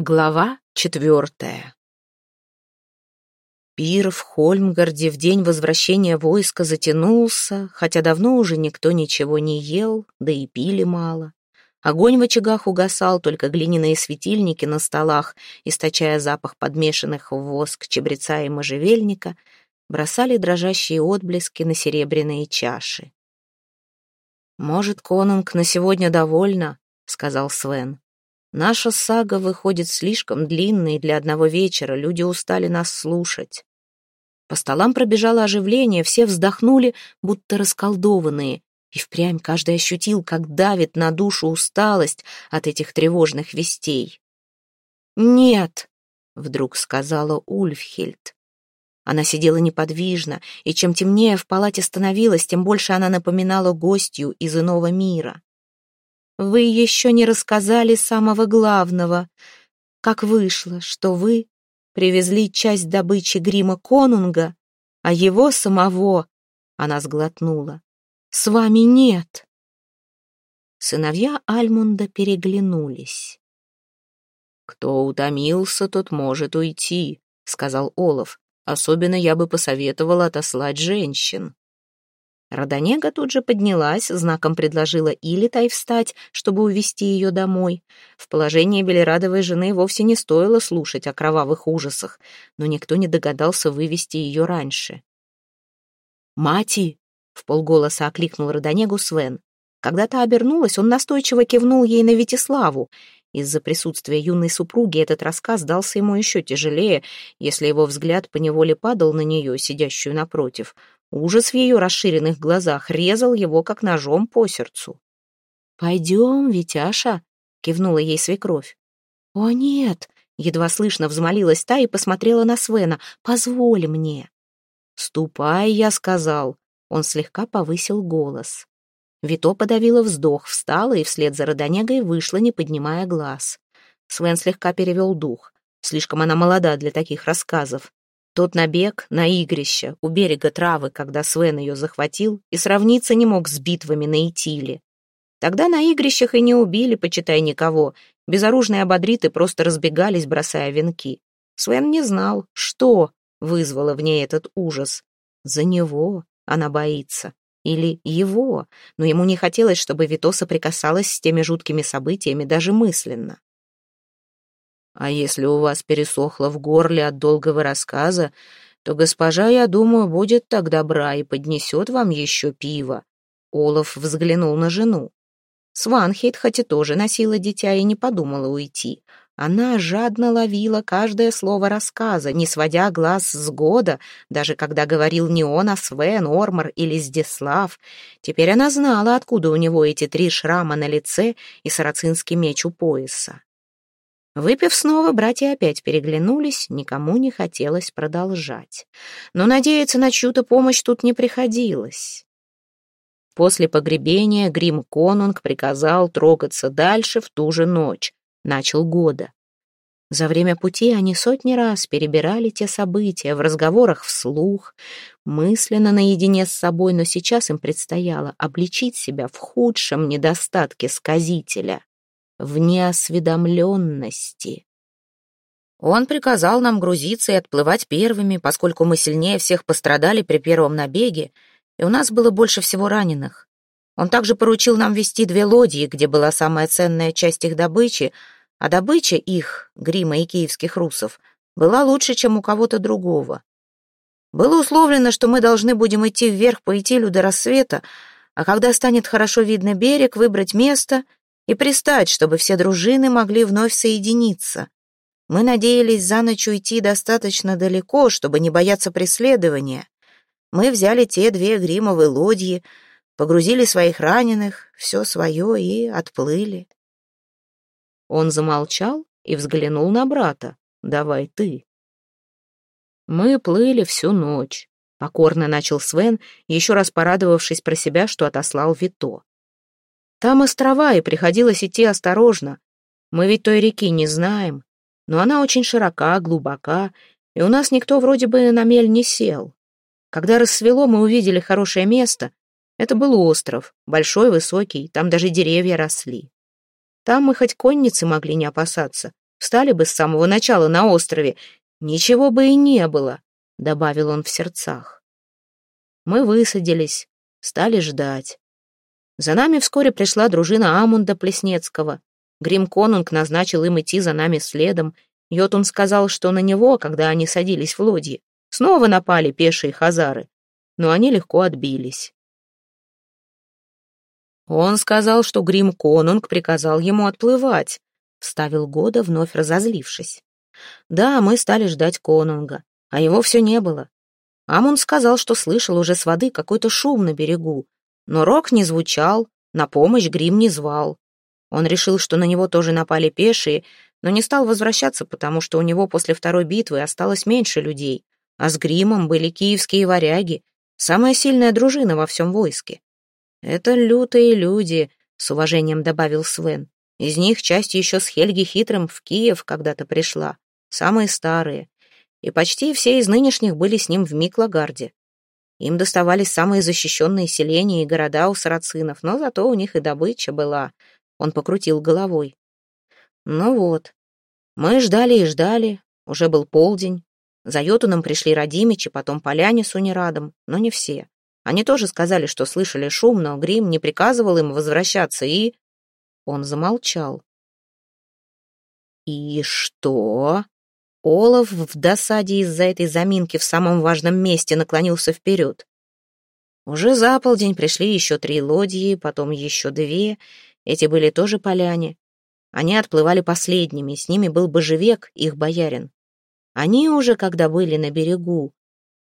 Глава четвертая Пир в Хольмгарде в день возвращения войска затянулся, хотя давно уже никто ничего не ел, да и пили мало. Огонь в очагах угасал, только глиняные светильники на столах, источая запах подмешанных в воск чебреца и можжевельника, бросали дрожащие отблески на серебряные чаши. «Может, конунг на сегодня довольна?» — сказал Свен. Наша сага выходит слишком длинной для одного вечера, люди устали нас слушать. По столам пробежало оживление, все вздохнули, будто расколдованные, и впрямь каждый ощутил, как давит на душу усталость от этих тревожных вестей. «Нет», — вдруг сказала Ульфхельд. Она сидела неподвижно, и чем темнее в палате становилось, тем больше она напоминала гостью из иного мира. Вы еще не рассказали самого главного. Как вышло, что вы привезли часть добычи грима конунга, а его самого, она сглотнула, с вами нет. Сыновья Альмунда переглянулись. «Кто утомился, тот может уйти», — сказал Олаф. «Особенно я бы посоветовал отослать женщин». Радонега тут же поднялась, знаком предложила Илитай встать, чтобы увести ее домой. В положении Белерадовой жены вовсе не стоило слушать о кровавых ужасах, но никто не догадался вывести ее раньше. «Мати!» — в полголоса окликнул Радонегу Свен. Когда та обернулась, он настойчиво кивнул ей на Витиславу. Из-за присутствия юной супруги этот рассказ дался ему еще тяжелее, если его взгляд поневоле падал на нее, сидящую напротив — Ужас в ее расширенных глазах резал его, как ножом по сердцу. «Пойдем, Витяша», — кивнула ей свекровь. «О, нет!» — едва слышно взмолилась та и посмотрела на Свена. «Позволь мне». «Ступай», — я сказал. Он слегка повысил голос. Вито подавила вздох, встала и вслед за Родонегой вышла, не поднимая глаз. Свен слегка перевел дух. Слишком она молода для таких рассказов. Тот набег на игрище у берега травы, когда Свен ее захватил, и сравниться не мог с битвами на Итиле. Тогда на игрищах и не убили, почитай, никого. Безоружные ободриты просто разбегались, бросая венки. Свен не знал, что вызвало в ней этот ужас. За него она боится. Или его, но ему не хотелось, чтобы Вито соприкасалась с теми жуткими событиями даже мысленно. А если у вас пересохло в горле от долгого рассказа, то госпожа, я думаю, будет так добра и поднесет вам еще пиво». Олаф взглянул на жену. Сванхейт хоть и тоже носила дитя и не подумала уйти. Она жадно ловила каждое слово рассказа, не сводя глаз с года, даже когда говорил не он, а Свен, Ормар или Здеслав. Теперь она знала, откуда у него эти три шрама на лице и сарацинский меч у пояса. Выпив снова, братья опять переглянулись, никому не хотелось продолжать. Но надеяться на чью-то помощь тут не приходилось. После погребения Грим Конунг приказал трогаться дальше в ту же ночь, начал года. За время пути они сотни раз перебирали те события в разговорах вслух, мысленно наедине с собой, но сейчас им предстояло обличить себя в худшем недостатке сказителя в неосведомленности. Он приказал нам грузиться и отплывать первыми, поскольку мы сильнее всех пострадали при первом набеге, и у нас было больше всего раненых. Он также поручил нам вести две лодьи, где была самая ценная часть их добычи, а добыча их, грима и киевских русов, была лучше, чем у кого-то другого. Было условлено, что мы должны будем идти вверх по Итилю до рассвета, а когда станет хорошо видно берег, выбрать место — и пристать, чтобы все дружины могли вновь соединиться. Мы надеялись за ночь уйти достаточно далеко, чтобы не бояться преследования. Мы взяли те две гримовые лодьи, погрузили своих раненых, все свое и отплыли. Он замолчал и взглянул на брата. «Давай ты». Мы плыли всю ночь. Покорно начал Свен, еще раз порадовавшись про себя, что отослал Вито. Там острова, и приходилось идти осторожно. Мы ведь той реки не знаем, но она очень широка, глубока, и у нас никто вроде бы на мель не сел. Когда рассвело, мы увидели хорошее место. Это был остров, большой, высокий, там даже деревья росли. Там мы хоть конницы могли не опасаться, Встали бы с самого начала на острове, ничего бы и не было, добавил он в сердцах. Мы высадились, стали ждать. За нами вскоре пришла дружина Амунда Плеснецкого. Грим Конунг назначил им идти за нами следом. Йотун сказал, что на него, когда они садились в лодье, снова напали пешие хазары, но они легко отбились. Он сказал, что Грим Конунг приказал ему отплывать, вставил Года, вновь разозлившись. Да, мы стали ждать Конунга, а его все не было. Амун сказал, что слышал уже с воды какой-то шум на берегу, но рок не звучал, на помощь грим не звал. Он решил, что на него тоже напали пешие, но не стал возвращаться, потому что у него после второй битвы осталось меньше людей, а с гримом были киевские варяги, самая сильная дружина во всем войске. «Это лютые люди», — с уважением добавил Свен. «Из них часть еще с Хельги Хитрым в Киев когда-то пришла, самые старые, и почти все из нынешних были с ним в Миклагарде. Им доставались самые защищенные селения и города у сарацинов, но зато у них и добыча была. Он покрутил головой. Ну вот. Мы ждали и ждали. Уже был полдень. За Йотуном пришли Радимичи, потом поляне с Унирадом, но не все. Они тоже сказали, что слышали шум, но Грим не приказывал им возвращаться, и... Он замолчал. «И что?» Олаф в досаде из-за этой заминки в самом важном месте наклонился вперед. Уже за полдень пришли еще три лодьи, потом еще две. Эти были тоже поляне. Они отплывали последними, с ними был Божевек, их боярин. Они уже, когда были на берегу,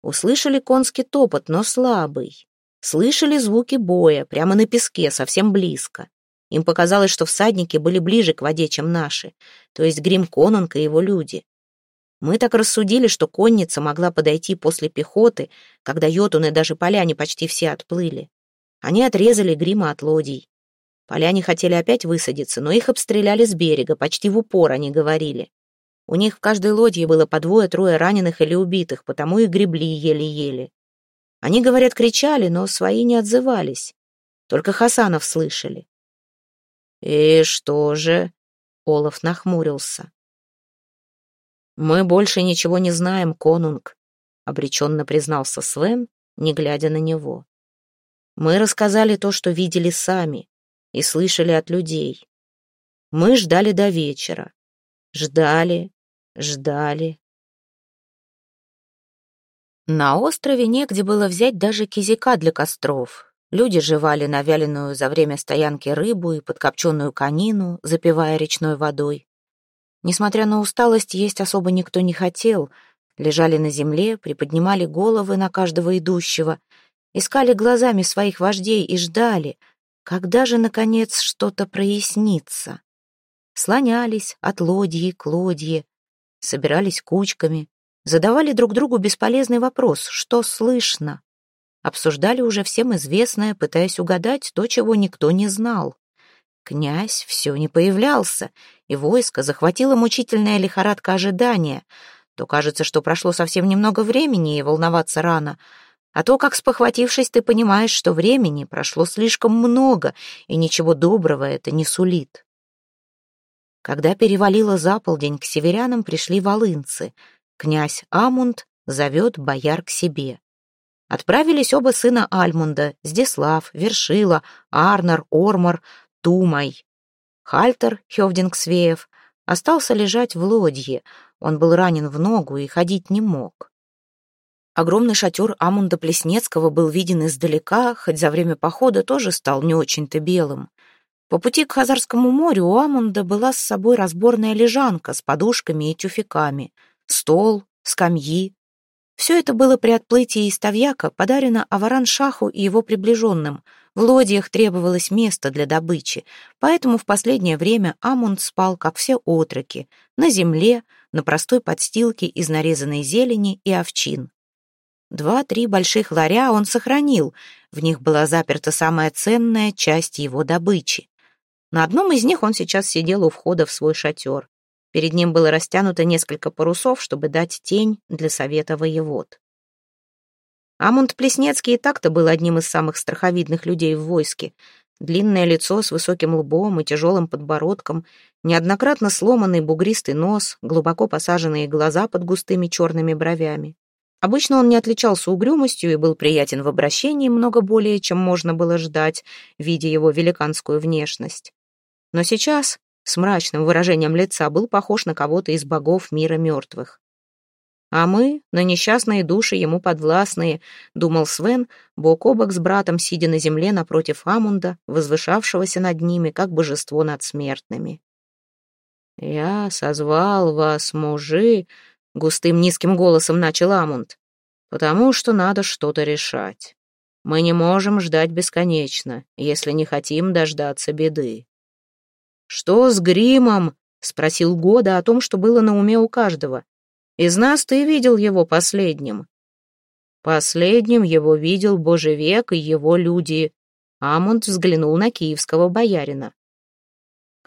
услышали конский топот, но слабый. Слышали звуки боя, прямо на песке, совсем близко. Им показалось, что всадники были ближе к воде, чем наши, то есть Грим Конунг и его люди. Мы так рассудили, что конница могла подойти после пехоты, когда йотуны даже поляне почти все отплыли. Они отрезали грима от лодий. Поляне хотели опять высадиться, но их обстреляли с берега, почти в упор они говорили. У них в каждой лодье было по двое-трое раненых или убитых, потому и гребли еле-еле. Они, говорят, кричали, но свои не отзывались. Только Хасанов слышали. «И что же?» — Олаф нахмурился. «Мы больше ничего не знаем, конунг», — обреченно признался Свен, не глядя на него. «Мы рассказали то, что видели сами и слышали от людей. Мы ждали до вечера. Ждали, ждали». На острове негде было взять даже кизика для костров. Люди жевали навяленную за время стоянки рыбу и подкопченную конину, запивая речной водой. Несмотря на усталость, есть особо никто не хотел. Лежали на земле, приподнимали головы на каждого идущего, искали глазами своих вождей и ждали, когда же, наконец, что-то прояснится. Слонялись от лодьи к лодье, собирались кучками, задавали друг другу бесполезный вопрос «что слышно?». Обсуждали уже всем известное, пытаясь угадать то, чего никто не знал. Князь все не появлялся, и войско захватило мучительная лихорадка ожидания. То кажется, что прошло совсем немного времени, и волноваться рано, а то, как спохватившись, ты понимаешь, что времени прошло слишком много, и ничего доброго это не сулит. Когда перевалило за полдень, к северянам пришли волынцы. Князь Амунд зовет бояр к себе. Отправились оба сына Альмунда, Здеслав, Вершила, Арнар, Ормор, Тумай. Хальтер, Хевдинг-Свеев, остался лежать в лодье. Он был ранен в ногу и ходить не мог. Огромный шатер Амунда Плеснецкого был виден издалека, хоть за время похода тоже стал не очень-то белым. По пути к Хазарскому морю у Амунда была с собой разборная лежанка с подушками и тюфяками, стол, скамьи. Все это было при отплытии из Тавьяка подарено Аваран-Шаху и его приближенным — в лодьях требовалось место для добычи, поэтому в последнее время Амунд спал, как все отроки, на земле, на простой подстилке из нарезанной зелени и овчин. Два-три больших ларя он сохранил, в них была заперта самая ценная часть его добычи. На одном из них он сейчас сидел у входа в свой шатер. Перед ним было растянуто несколько парусов, чтобы дать тень для совета воевод. Амунд Плеснецкий и так-то был одним из самых страховидных людей в войске. длинное лицо с высоким лбом и тяжелым подбородком, неоднократно сломанный бугристый нос, глубоко посаженные глаза под густыми черными бровями. Обычно он не отличался угрюмостью и был приятен в обращении много более, чем можно было ждать, видя его великанскую внешность. Но сейчас, с мрачным выражением лица, был похож на кого-то из богов мира мертвых. А мы, на несчастные души ему подвластные, думал Свен, бок о бок с братом, сидя на земле напротив Амунда, возвышавшегося над ними, как божество над смертными. «Я созвал вас, мужи», — густым низким голосом начал Амунд, «потому что надо что-то решать. Мы не можем ждать бесконечно, если не хотим дождаться беды». «Что с гримом?» — спросил Года о том, что было на уме у каждого. «Из нас ты видел его последним». Последним его видел Божевек и его люди. Амунд взглянул на киевского боярина.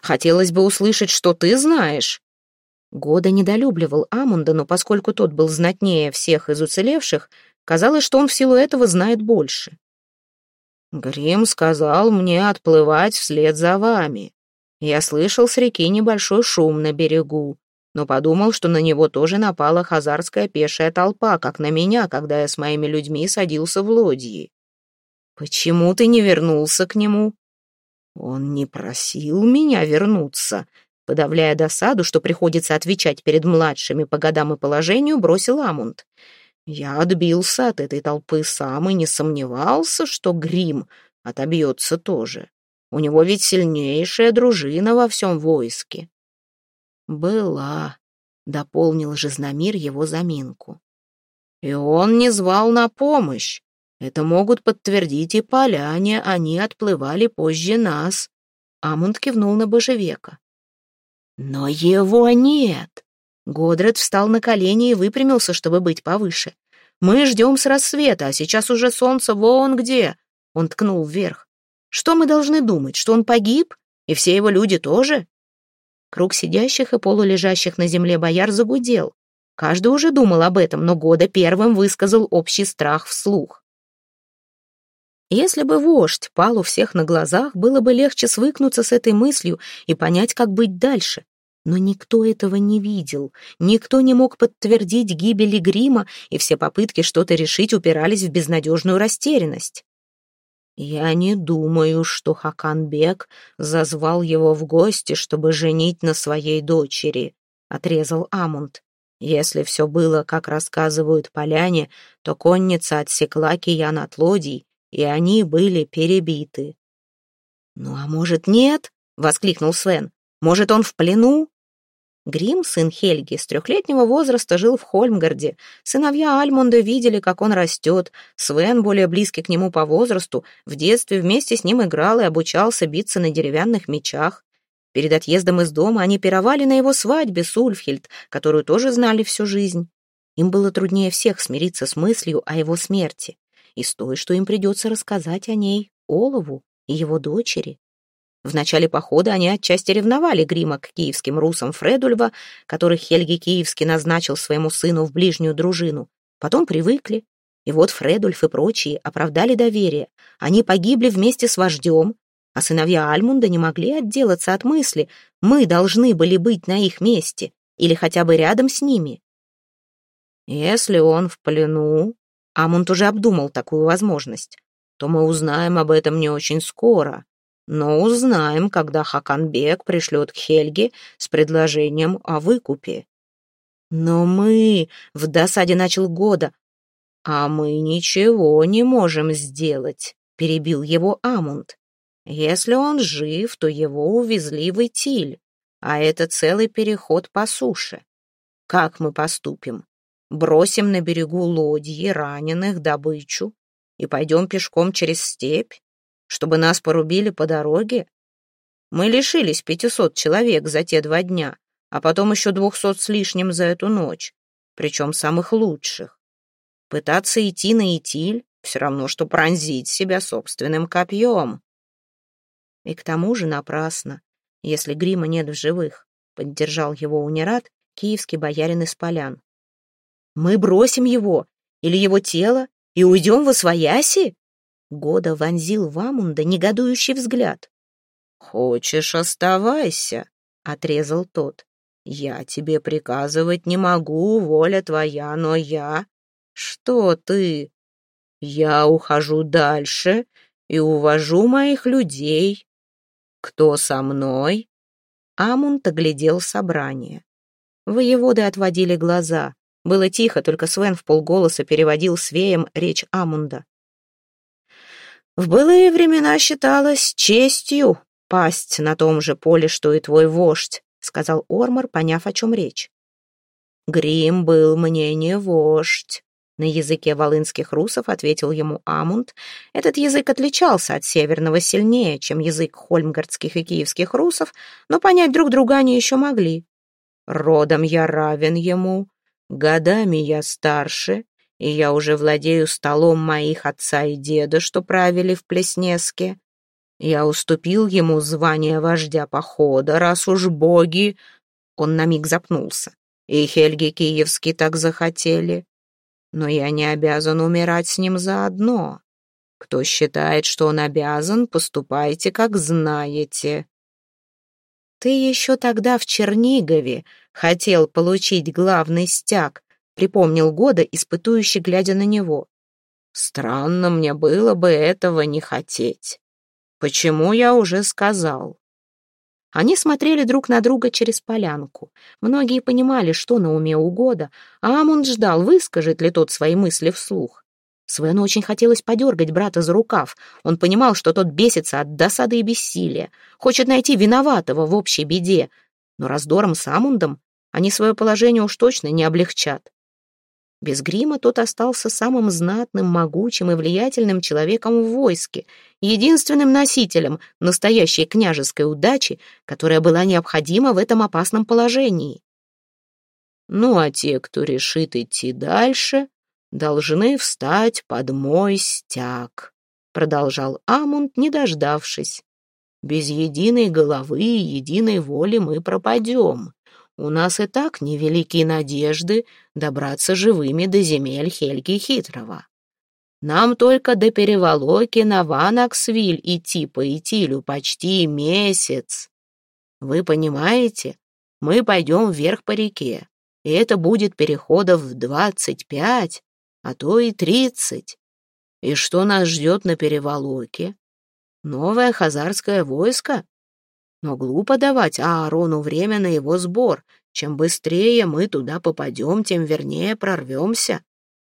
«Хотелось бы услышать, что ты знаешь». Года недолюбливал Амунда, но поскольку тот был знатнее всех из уцелевших, казалось, что он в силу этого знает больше. «Грим сказал мне отплывать вслед за вами. Я слышал с реки небольшой шум на берегу, но подумал, что на него тоже напала хазарская пешая толпа, как на меня, когда я с моими людьми садился в лодьи. Почему ты не вернулся к нему?» «Он не просил меня вернуться», Подавляя досаду, что приходится отвечать перед младшими по годам и положению, бросил Амунд. Я отбился от этой толпы сам и не сомневался, что грим отобьется тоже. У него ведь сильнейшая дружина во всем войске. «Была», — дополнил Жизномир его заминку. «И он не звал на помощь. Это могут подтвердить и поляне, они отплывали позже нас». Амунд кивнул на Божевека. Но его нет. Годред встал на колени и выпрямился, чтобы быть повыше. Мы ждем с рассвета, а сейчас уже солнце вон где. Он ткнул вверх. Что мы должны думать, что он погиб? И все его люди тоже? Круг сидящих и полулежащих на земле бояр загудел. Каждый уже думал об этом, но Года первым высказал общий страх вслух. Если бы вождь пал у всех на глазах, было бы легче свыкнуться с этой мыслью и понять, как быть дальше. Но никто этого не видел, никто не мог подтвердить гибели Грима, и все попытки что-то решить упирались в безнадежную растерянность. «Я не думаю, что Хаканбек зазвал его в гости, чтобы женить на своей дочери», — отрезал Амунд. «Если все было, как рассказывают поляне, то конница отсекла киян от лодий, и они были перебиты. «Ну, а может, нет?» — воскликнул Свен. «Может, он в плену?» Грим, сын Хельги, с трехлетнего возраста жил в Хольмгарде. Сыновья Альмунда видели, как он растет. Свен, более близкий к нему по возрасту, в детстве вместе с ним играл и обучался биться на деревянных мечах. Перед отъездом из дома они пировали на его свадьбе с Ульфхельд, которую тоже знали всю жизнь. Им было труднее всех смириться с мыслью о его смерти и с той, что им придется рассказать о ней Олову и его дочери. В начале похода они отчасти ревновали Грима к киевским русам Фредульва, которых Хельги Киевский назначил своему сыну в ближнюю дружину. Потом привыкли. И вот Фредульф и прочие оправдали доверие. Они погибли вместе с вождем, а сыновья Альмунда не могли отделаться от мысли, мы должны были быть на их месте или хотя бы рядом с ними. «Если он в плену, Амунд уже обдумал такую возможность. То мы узнаем об этом не очень скоро, но узнаем, когда Хаканбек пришлет к Хельге с предложением о выкупе. Но мы в досаде начал года, а мы ничего не можем сделать, перебил его Амунд. Если он жив, то его увезли в Итиль, а это целый переход по суше. Как мы поступим? бросим на берегу лодьи, раненых, добычу и пойдем пешком через степь, чтобы нас порубили по дороге? Мы лишились пятисот человек за те два дня, а потом еще двухсот с лишним за эту ночь, причем самых лучших. Пытаться идти на Итиль все равно, что пронзить себя собственным копьем. И к тому же напрасно, если грима нет в живых, поддержал его унират киевский боярин из полян. Мы бросим его или его тело и уйдем во свояси? Года вонзил в Амунда негодующий взгляд. «Хочешь, оставайся», — отрезал тот. «Я тебе приказывать не могу, воля твоя, но я...» «Что ты?» «Я ухожу дальше и увожу моих людей. Кто со мной?» Амунд оглядел собрание. Воеводы отводили глаза. Было тихо, только Свен в полголоса переводил свеем речь Амунда. «В былые времена считалось честью пасть на том же поле, что и твой вождь», сказал Ормор, поняв, о чем речь. «Грим был мне не вождь», на языке волынских русов ответил ему Амунд. Этот язык отличался от северного сильнее, чем язык хольмгардских и киевских русов, но понять друг друга они еще могли. «Родом я равен ему, годами я старше, и я уже владею столом моих отца и деда, что правили в Плеснеске. Я уступил ему звание вождя похода, раз уж боги...» Он на миг запнулся. «И Хельги Киевский так захотели но я не обязан умирать с ним заодно. Кто считает, что он обязан, поступайте, как знаете. Ты еще тогда в Чернигове хотел получить главный стяг, припомнил года, испытующий, глядя на него. Странно мне было бы этого не хотеть. Почему я уже сказал? Они смотрели друг на друга через полянку. Многие понимали, что на уме у Года, а Амунд ждал, выскажет ли тот свои мысли вслух. Свену очень хотелось подергать брата за рукав. Он понимал, что тот бесится от досады и бессилия, хочет найти виноватого в общей беде. Но раздором с Амундом они свое положение уж точно не облегчат. Без грима тот остался самым знатным, могучим и влиятельным человеком в войске, единственным носителем настоящей княжеской удачи, которая была необходима в этом опасном положении. Ну а те, кто решит идти дальше, должны встать под мой стяг, продолжал Амунд, не дождавшись. Без единой головы и единой воли мы пропадем. У нас и так невеликие надежды добраться живыми до земель Хельги Хитрого. Нам только до переволоки на Ванаксвиль идти по Итилю почти месяц. Вы понимаете, мы пойдем вверх по реке, и это будет переходов в двадцать пять, а то и тридцать. И что нас ждет на переволоке? Новое хазарское войско, но глупо давать Аарону время на его сбор. Чем быстрее мы туда попадем, тем вернее прорвемся.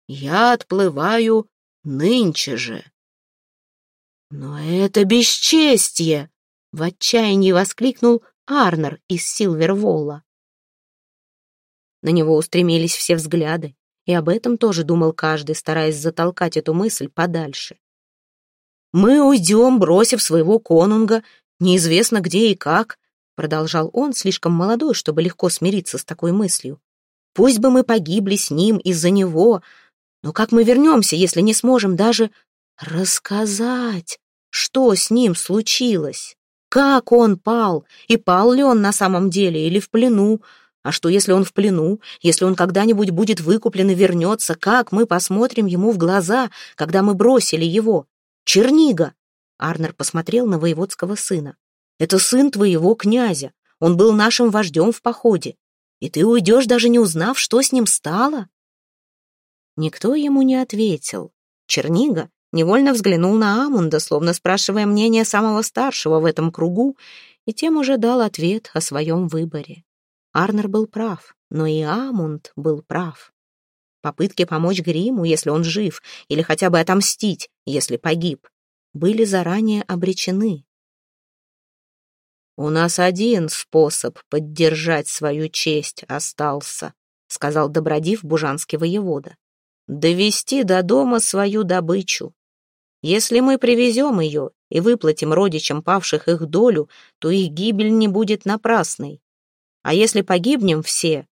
Я отплываю нынче же. Но это бесчестье! В отчаянии воскликнул Арнер из Силверволла. На него устремились все взгляды, и об этом тоже думал каждый, стараясь затолкать эту мысль подальше. «Мы уйдем, бросив своего конунга, Неизвестно где и как, продолжал он, слишком молодой, чтобы легко смириться с такой мыслью. Пусть бы мы погибли с ним из-за него, но как мы вернемся, если не сможем даже рассказать, что с ним случилось? Как он пал? И пал ли он на самом деле или в плену? А что, если он в плену? Если он когда-нибудь будет выкуплен и вернется, как мы посмотрим ему в глаза, когда мы бросили его? Чернига! Арнер посмотрел на воеводского сына. «Это сын твоего князя. Он был нашим вождем в походе. И ты уйдешь, даже не узнав, что с ним стало?» Никто ему не ответил. Чернига невольно взглянул на Амунда, словно спрашивая мнение самого старшего в этом кругу, и тем уже дал ответ о своем выборе. Арнер был прав, но и Амунд был прав. Попытки помочь Гриму, если он жив, или хотя бы отомстить, если погиб, были заранее обречены. «У нас один способ поддержать свою честь остался», сказал Добродив Бужанский воевода. «Довести до дома свою добычу. Если мы привезем ее и выплатим родичам павших их долю, то их гибель не будет напрасной. А если погибнем все,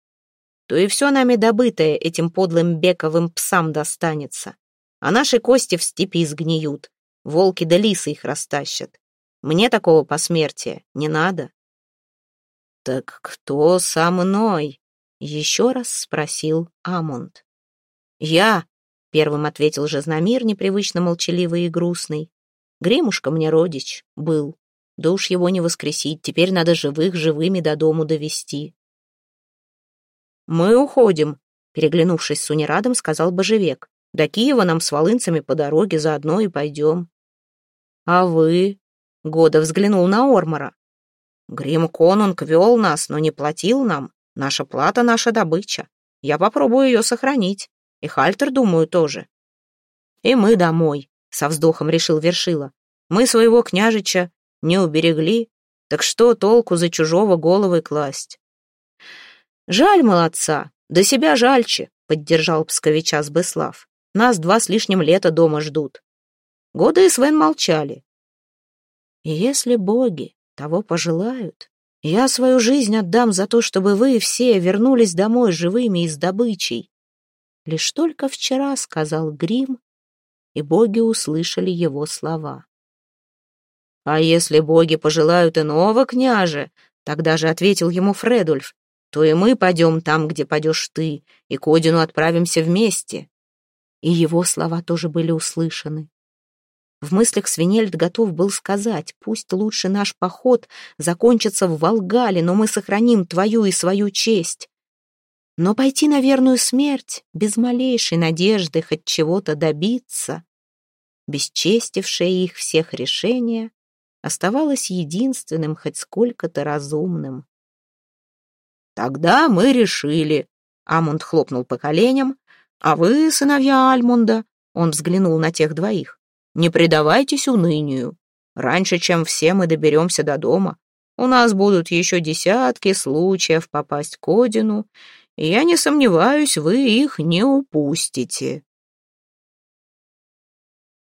то и все нами добытое этим подлым бековым псам достанется, а наши кости в степи сгниют, Волки да лисы их растащат. Мне такого посмертия не надо. «Так кто со мной?» — еще раз спросил Амунд. «Я!» — первым ответил Жизномир, непривычно молчаливый и грустный. «Гримушка мне родич был. Да уж его не воскресить, теперь надо живых живыми до дому довести». «Мы уходим», — переглянувшись с Унирадом, сказал Божевек. «До Киева нам с волынцами по дороге заодно и пойдем». «А вы?» — Года взглянул на Ормора. «Грим Конунг вел нас, но не платил нам. Наша плата — наша добыча. Я попробую ее сохранить. И Хальтер, думаю, тоже. И мы домой, со вздохом решил Вершила. Мы своего княжича не уберегли, так что толку за чужого головы класть? Жаль молодца, до себя жальче, поддержал псковича Сбыслав. Нас два с лишним лета дома ждут. Года и Свен молчали. И если боги того пожелают, я свою жизнь отдам за то, чтобы вы все вернулись домой живыми и с добычей. Лишь только вчера сказал Грим, и боги услышали его слова. «А если боги пожелают иного княже?» Тогда же ответил ему Фредульф. «То и мы пойдем там, где пойдешь ты, и к Одину отправимся вместе». И его слова тоже были услышаны. В мыслях Свинельд готов был сказать, пусть лучше наш поход закончится в Волгале, но мы сохраним твою и свою честь. Но пойти на верную смерть, без малейшей надежды хоть чего-то добиться, бесчестившее их всех решение, оставалось единственным хоть сколько-то разумным. «Тогда мы решили», — Амунд хлопнул по коленям, «а вы, сыновья Альмунда», — он взглянул на тех двоих, «не предавайтесь унынию. Раньше, чем все мы доберемся до дома, у нас будут еще десятки случаев попасть к Одину, я не сомневаюсь, вы их не упустите.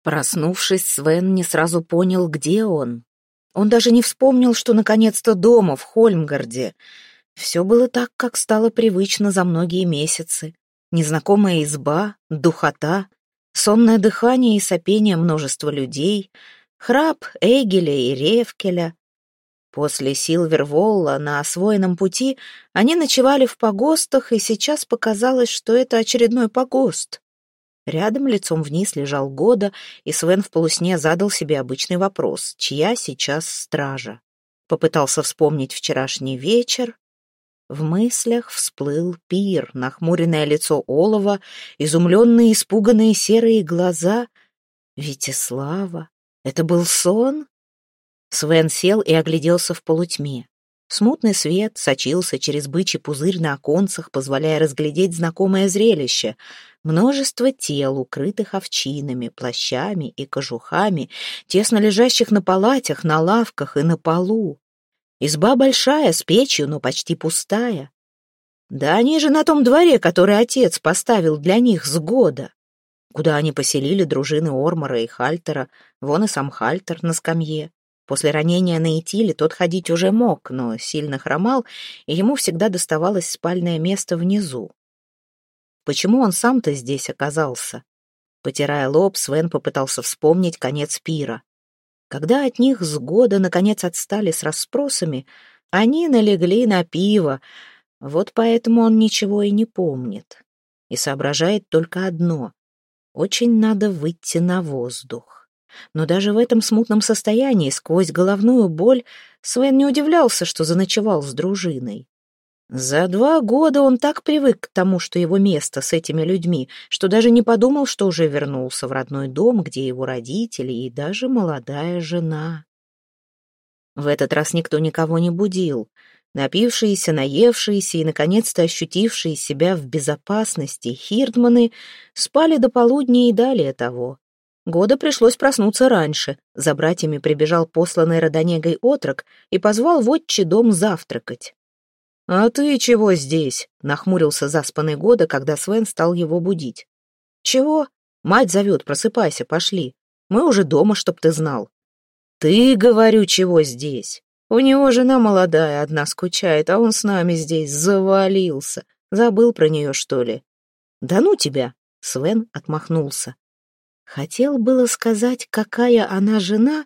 Проснувшись, Свен не сразу понял, где он. Он даже не вспомнил, что наконец-то дома, в Хольмгарде. Все было так, как стало привычно за многие месяцы. Незнакомая изба, духота, сонное дыхание и сопение множества людей, храп Эгеля и Ревкеля, После Силверволла на освоенном пути они ночевали в погостах, и сейчас показалось, что это очередной погост. Рядом лицом вниз лежал Года, и Свен в полусне задал себе обычный вопрос, чья сейчас стража. Попытался вспомнить вчерашний вечер. В мыслях всплыл пир, нахмуренное лицо Олова, изумленные испуганные серые глаза. Витислава, это был сон? Свен сел и огляделся в полутьме. Смутный свет сочился через бычий пузырь на оконцах, позволяя разглядеть знакомое зрелище. Множество тел, укрытых овчинами, плащами и кожухами, тесно лежащих на палатях, на лавках и на полу. Изба большая, с печью, но почти пустая. Да они же на том дворе, который отец поставил для них с года. Куда они поселили дружины Ормора и Хальтера, вон и сам Хальтер на скамье. После ранения на Итиле тот ходить уже мог, но сильно хромал, и ему всегда доставалось спальное место внизу. Почему он сам-то здесь оказался? Потирая лоб, Свен попытался вспомнить конец пира. Когда от них с года наконец отстали с расспросами, они налегли на пиво, вот поэтому он ничего и не помнит. И соображает только одно — очень надо выйти на воздух. Но даже в этом смутном состоянии, сквозь головную боль, Свен не удивлялся, что заночевал с дружиной. За два года он так привык к тому, что его место с этими людьми, что даже не подумал, что уже вернулся в родной дом, где его родители и даже молодая жена. В этот раз никто никого не будил. Напившиеся, наевшиеся и, наконец-то, ощутившие себя в безопасности, хирдманы спали до полудня и далее того. Года пришлось проснуться раньше. За братьями прибежал посланный Родонегой отрок и позвал в отчий дом завтракать. «А ты чего здесь?» — нахмурился заспанный Года, когда Свен стал его будить. «Чего? Мать зовет, просыпайся, пошли. Мы уже дома, чтоб ты знал». «Ты, говорю, чего здесь? У него жена молодая, одна скучает, а он с нами здесь завалился. Забыл про нее, что ли?» «Да ну тебя!» — Свен отмахнулся. Хотел было сказать, какая она жена,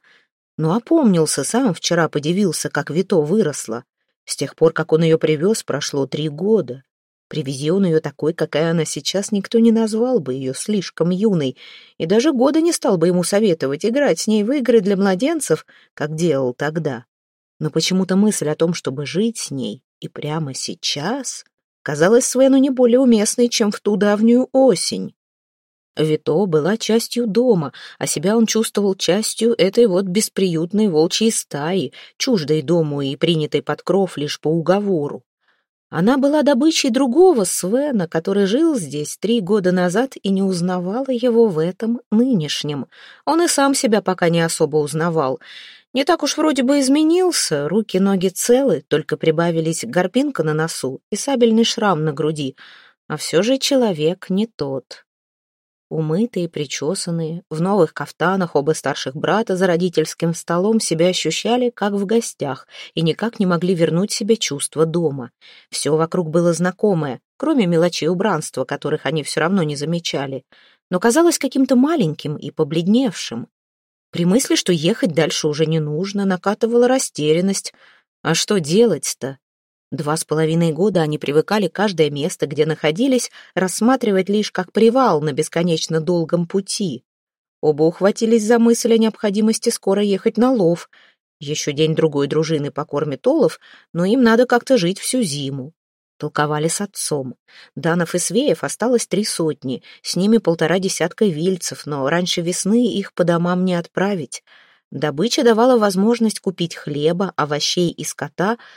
но опомнился, сам вчера подивился, как Вито выросла. С тех пор, как он ее привез, прошло три года. Привези он ее такой, какая она сейчас, никто не назвал бы ее слишком юной, и даже года не стал бы ему советовать играть с ней в игры для младенцев, как делал тогда. Но почему-то мысль о том, чтобы жить с ней, и прямо сейчас, казалась Свену не более уместной, чем в ту давнюю осень. Вито была частью дома, а себя он чувствовал частью этой вот бесприютной волчьей стаи, чуждой дому и принятой под кров лишь по уговору. Она была добычей другого Свена, который жил здесь три года назад и не узнавала его в этом нынешнем. Он и сам себя пока не особо узнавал. Не так уж вроде бы изменился, руки-ноги целы, только прибавились горбинка на носу и сабельный шрам на груди, а все же человек не тот. Умытые, причесанные, в новых кафтанах оба старших брата за родительским столом себя ощущали как в гостях и никак не могли вернуть себе чувство дома. Все вокруг было знакомое, кроме мелочей убранства, которых они все равно не замечали, но казалось каким-то маленьким и побледневшим. При мысли, что ехать дальше уже не нужно, накатывала растерянность. А что делать-то? Два с половиной года они привыкали каждое место, где находились, рассматривать лишь как привал на бесконечно долгом пути. Оба ухватились за мысль о необходимости скоро ехать на лов. Еще день-другой дружины покормит олов, но им надо как-то жить всю зиму. Толковали с отцом. Данов и Свеев осталось три сотни, с ними полтора десятка вильцев, но раньше весны их по домам не отправить. Добыча давала возможность купить хлеба, овощей и скота —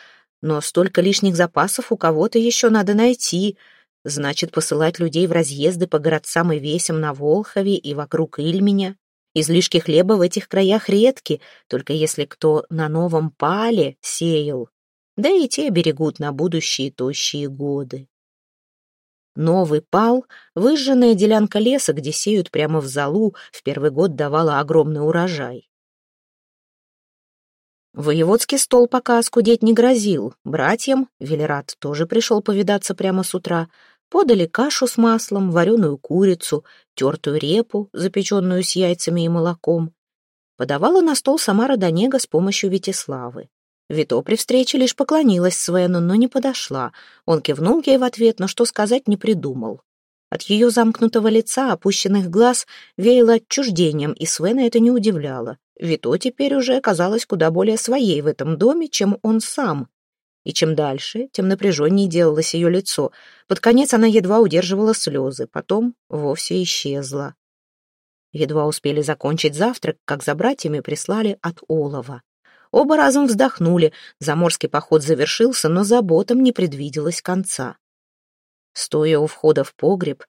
но столько лишних запасов у кого-то еще надо найти. Значит, посылать людей в разъезды по городцам и весям на Волхове и вокруг Ильменя. Излишки хлеба в этих краях редки, только если кто на новом пале сеял. Да и те берегут на будущие тощие годы. Новый пал, выжженная делянка леса, где сеют прямо в залу, в первый год давала огромный урожай. Воеводский стол пока оскудеть не грозил. Братьям, Велерат тоже пришел повидаться прямо с утра, подали кашу с маслом, вареную курицу, тертую репу, запеченную с яйцами и молоком. Подавала на стол сама Родонега с помощью Витиславы. Вито при встрече лишь поклонилась Свену, но не подошла. Он кивнул ей в ответ, но что сказать не придумал. От ее замкнутого лица, опущенных глаз, веяло отчуждением, и Свена это не удивляло. Вито теперь уже оказалась куда более своей в этом доме, чем он сам. И чем дальше, тем напряженнее делалось ее лицо. Под конец она едва удерживала слезы, потом вовсе исчезла. Едва успели закончить завтрак, как за братьями прислали от Олова. Оба разом вздохнули, заморский поход завершился, но заботам не предвиделось конца. Стоя у входа в погреб,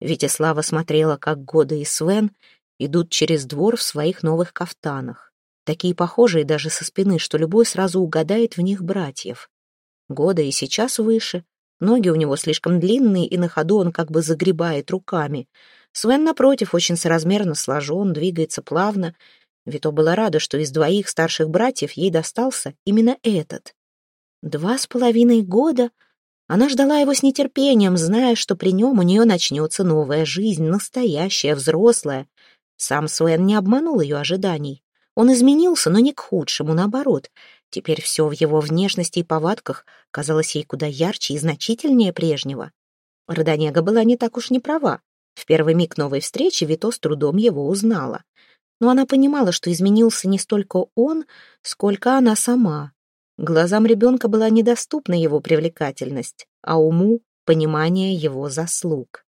Витислава смотрела, как Года и Свен идут через двор в своих новых кафтанах. Такие похожие даже со спины, что любой сразу угадает в них братьев. Года и сейчас выше, ноги у него слишком длинные, и на ходу он как бы загребает руками. Свен, напротив, очень соразмерно сложен, двигается плавно. Вито была рада, что из двоих старших братьев ей достался именно этот. Два с половиной года она ждала его с нетерпением, зная, что при нем у нее начнется новая жизнь, настоящая, взрослая. Сам Суэн не обманул ее ожиданий. Он изменился, но не к худшему, наоборот. Теперь все в его внешности и повадках казалось ей куда ярче и значительнее прежнего. Родонега была не так уж не права. В первый миг новой встречи Вито с трудом его узнала. Но она понимала, что изменился не столько он, сколько она сама. Глазам ребенка была недоступна его привлекательность, а уму — понимание его заслуг.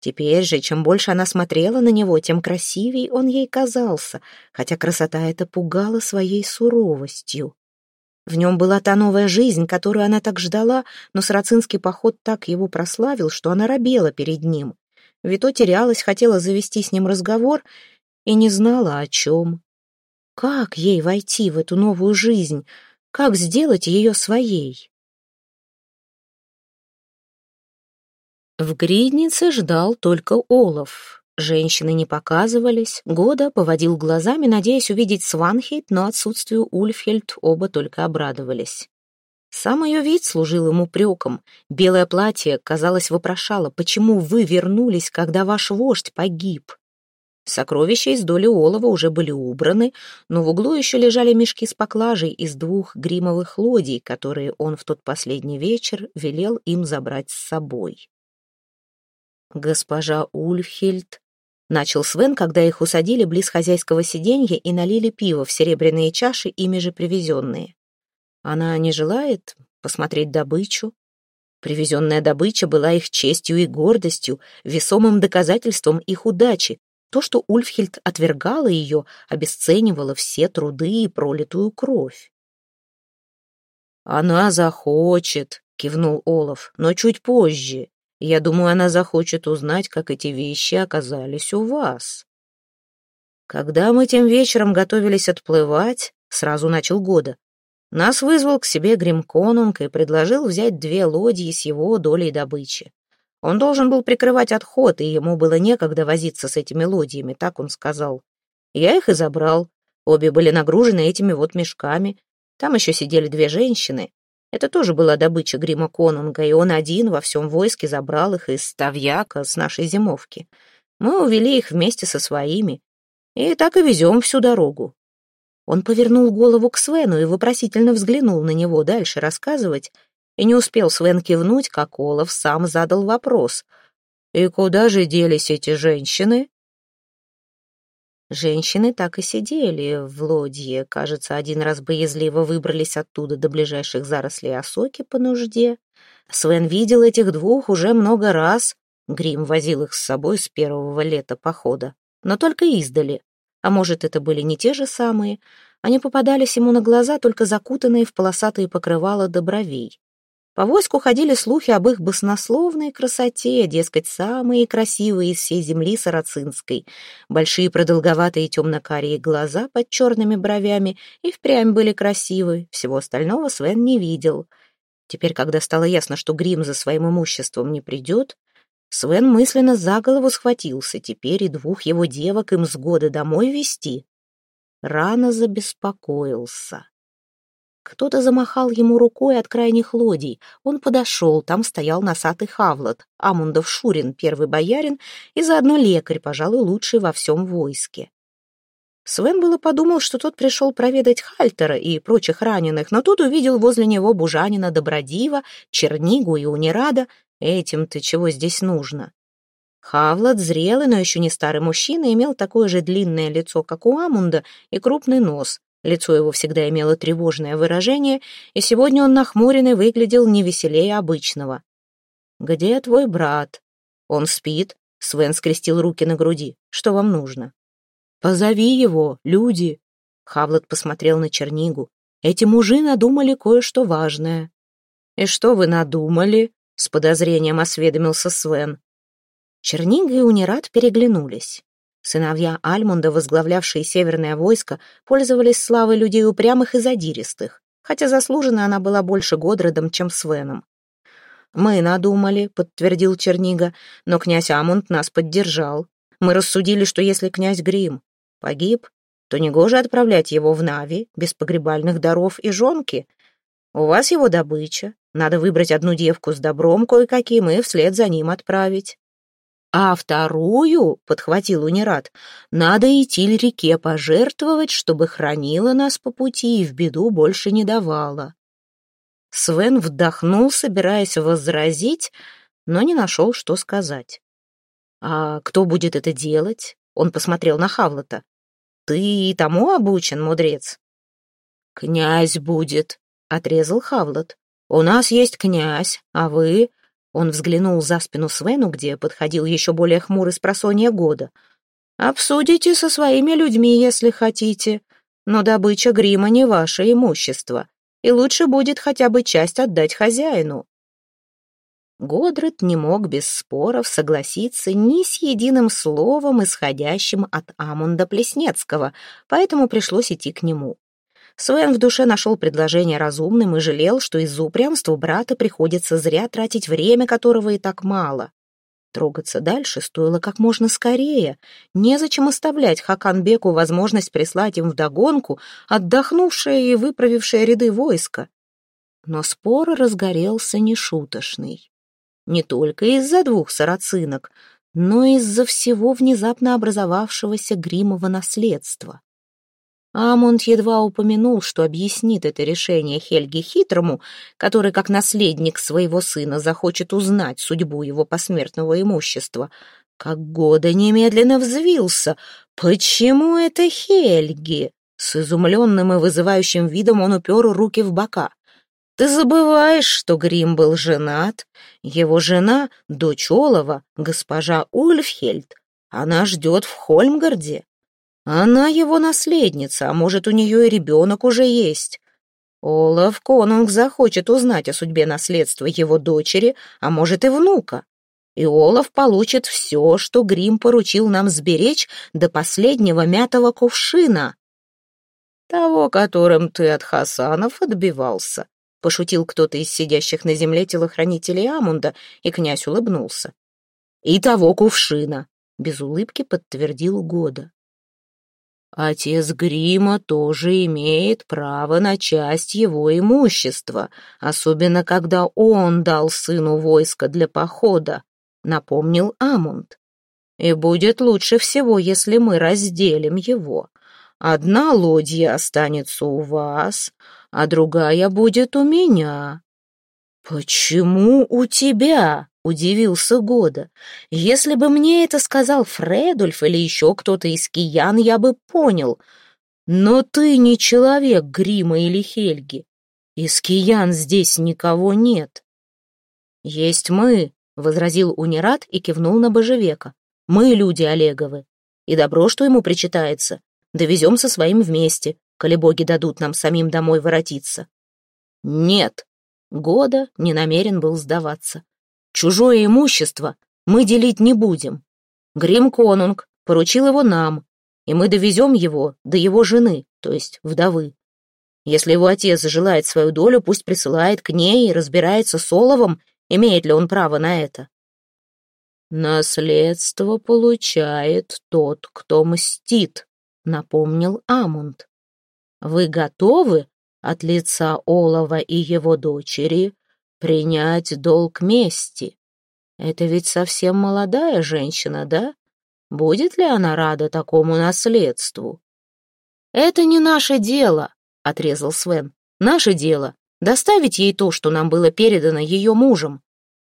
Теперь же, чем больше она смотрела на него, тем красивей он ей казался, хотя красота эта пугала своей суровостью. В нем была та новая жизнь, которую она так ждала, но сарацинский поход так его прославил, что она робела перед ним. Вито терялась, хотела завести с ним разговор и не знала, о чем. Как ей войти в эту новую жизнь? Как сделать ее своей? В гриднице ждал только Олаф. Женщины не показывались. Года поводил глазами, надеясь увидеть Сванхейт, но отсутствию Ульфхельд оба только обрадовались. Сам ее вид служил ему упреком. Белое платье, казалось, вопрошало, почему вы вернулись, когда ваш вождь погиб. Сокровища из доли олова уже были убраны, но в углу еще лежали мешки с поклажей из двух гримовых лодий, которые он в тот последний вечер велел им забрать с собой. «Госпожа Ульфхельд», — начал Свен, когда их усадили близ хозяйского сиденья и налили пиво в серебряные чаши, ими же привезенные. «Она не желает посмотреть добычу?» Привезенная добыча была их честью и гордостью, весомым доказательством их удачи, то, что Ульфхильд отвергала ее, обесценивало все труды и пролитую кровь. «Она захочет», — кивнул Олаф, — «но чуть позже. Я думаю, она захочет узнать, как эти вещи оказались у вас». Когда мы тем вечером готовились отплывать, сразу начал года, нас вызвал к себе Гримконунг и предложил взять две лодьи с его долей добычи. Он должен был прикрывать отход, и ему было некогда возиться с этими лодьями, так он сказал. Я их и забрал. Обе были нагружены этими вот мешками. Там еще сидели две женщины. Это тоже была добыча грима конунга, и он один во всем войске забрал их из Ставьяка с нашей зимовки. Мы увели их вместе со своими. И так и везем всю дорогу. Он повернул голову к Свену и вопросительно взглянул на него дальше рассказывать, и не успел Свен кивнуть, как Олаф сам задал вопрос. «И куда же делись эти женщины?» Женщины так и сидели в лодье. Кажется, один раз боязливо выбрались оттуда до ближайших зарослей осоки по нужде. Свен видел этих двух уже много раз. Грим возил их с собой с первого лета похода, но только издали. А может, это были не те же самые? Они попадались ему на глаза, только закутанные в полосатые покрывала до бровей. По войску ходили слухи об их баснословной красоте, дескать, самые красивые из всей земли сарацинской. Большие продолговатые темно-карие глаза под черными бровями и впрямь были красивы, всего остального Свен не видел. Теперь, когда стало ясно, что Грим за своим имуществом не придет, Свен мысленно за голову схватился, теперь и двух его девок им с года домой вести. Рано забеспокоился. Кто-то замахал ему рукой от крайних лодий. Он подошел, там стоял носатый Хавлот, Амундов Шурин, первый боярин, и заодно лекарь, пожалуй, лучший во всем войске. Свен было подумал, что тот пришел проведать Хальтера и прочих раненых, но тут увидел возле него Бужанина Добродива, Чернигу и Унирада. Этим-то чего здесь нужно? Хавлот, зрелый, но еще не старый мужчина, имел такое же длинное лицо, как у Амунда, и крупный нос. Лицо его всегда имело тревожное выражение, и сегодня он нахмуренный выглядел не веселее обычного. «Где твой брат?» «Он спит», — Свен скрестил руки на груди. «Что вам нужно?» «Позови его, люди!» Хавлот посмотрел на Чернигу. «Эти мужи надумали кое-что важное». «И что вы надумали?» — с подозрением осведомился Свен. Чернига и Унират переглянулись. Сыновья Альмунда, возглавлявшие северное войско, пользовались славой людей упрямых и задиристых, хотя заслуженно она была больше Годродом, чем Свеном. «Мы надумали», — подтвердил Чернига, «но князь Амунд нас поддержал. Мы рассудили, что если князь Грим погиб, то негоже отправлять его в Нави без погребальных даров и жонки. У вас его добыча, надо выбрать одну девку с добром кое-каким и вслед за ним отправить. А вторую, — подхватил Унират, — надо идти реке пожертвовать, чтобы хранила нас по пути и в беду больше не давала. Свен вдохнул, собираясь возразить, но не нашел, что сказать. «А кто будет это делать?» Он посмотрел на Хавлота. «Ты и тому обучен, мудрец?» «Князь будет», — отрезал Хавлот. «У нас есть князь, а вы он взглянул за спину Свену, где подходил еще более хмурый с просонья года. «Обсудите со своими людьми, если хотите, но добыча грима не ваше имущество, и лучше будет хотя бы часть отдать хозяину». Годред не мог без споров согласиться ни с единым словом, исходящим от Амунда Плеснецкого, поэтому пришлось идти к нему. Суэн в душе нашел предложение разумным и жалел, что из-за упрямства брата приходится зря тратить время, которого и так мало. Трогаться дальше стоило как можно скорее. Незачем оставлять Хаканбеку возможность прислать им вдогонку отдохнувшее и выправившее ряды войска. Но спор разгорелся нешуточный. Не только из-за двух сарацинок, но из-за всего внезапно образовавшегося гримового наследства. Амунд едва упомянул, что объяснит это решение Хельге Хитрому, который, как наследник своего сына, захочет узнать судьбу его посмертного имущества. Как года немедленно взвился. «Почему это Хельги?» С изумленным и вызывающим видом он упер руки в бока. «Ты забываешь, что Грим был женат. Его жена, дочь Олова, госпожа Ульфхельд, она ждет в Хольмгарде. Она его наследница, а может, у нее и ребенок уже есть. Олаф Конунг захочет узнать о судьбе наследства его дочери, а может и внука. И Олаф получит все, что Грим поручил нам сберечь до последнего мятого кувшина. Того, которым ты от Хасанов отбивался, пошутил кто-то из сидящих на земле телохранителей Амунда, и князь улыбнулся. И того кувшина, без улыбки подтвердил Года. Отец Грима тоже имеет право на часть его имущества, особенно когда он дал сыну войско для похода, напомнил Амунд. И будет лучше всего, если мы разделим его. Одна лодья останется у вас, а другая будет у меня. Почему у тебя? Удивился Года. Если бы мне это сказал Фредульф или еще кто-то из киян, я бы понял. Но ты не человек Грима или Хельги. Из киян здесь никого нет. Есть мы, возразил Унират и кивнул на Божевека. Мы люди Олеговы. И добро, что ему причитается. Довезем со своим вместе, коли боги дадут нам самим домой воротиться. Нет. Года не намерен был сдаваться. Чужое имущество мы делить не будем. Грим Конунг поручил его нам, и мы довезем его до его жены, то есть вдовы. Если его отец желает свою долю, пусть присылает к ней и разбирается с Оловом, имеет ли он право на это. «Наследство получает тот, кто мстит», — напомнил Амунд. «Вы готовы от лица Олова и его дочери принять долг мести. Это ведь совсем молодая женщина, да? Будет ли она рада такому наследству? Это не наше дело, отрезал Свен. Наше дело доставить ей то, что нам было передано ее мужем.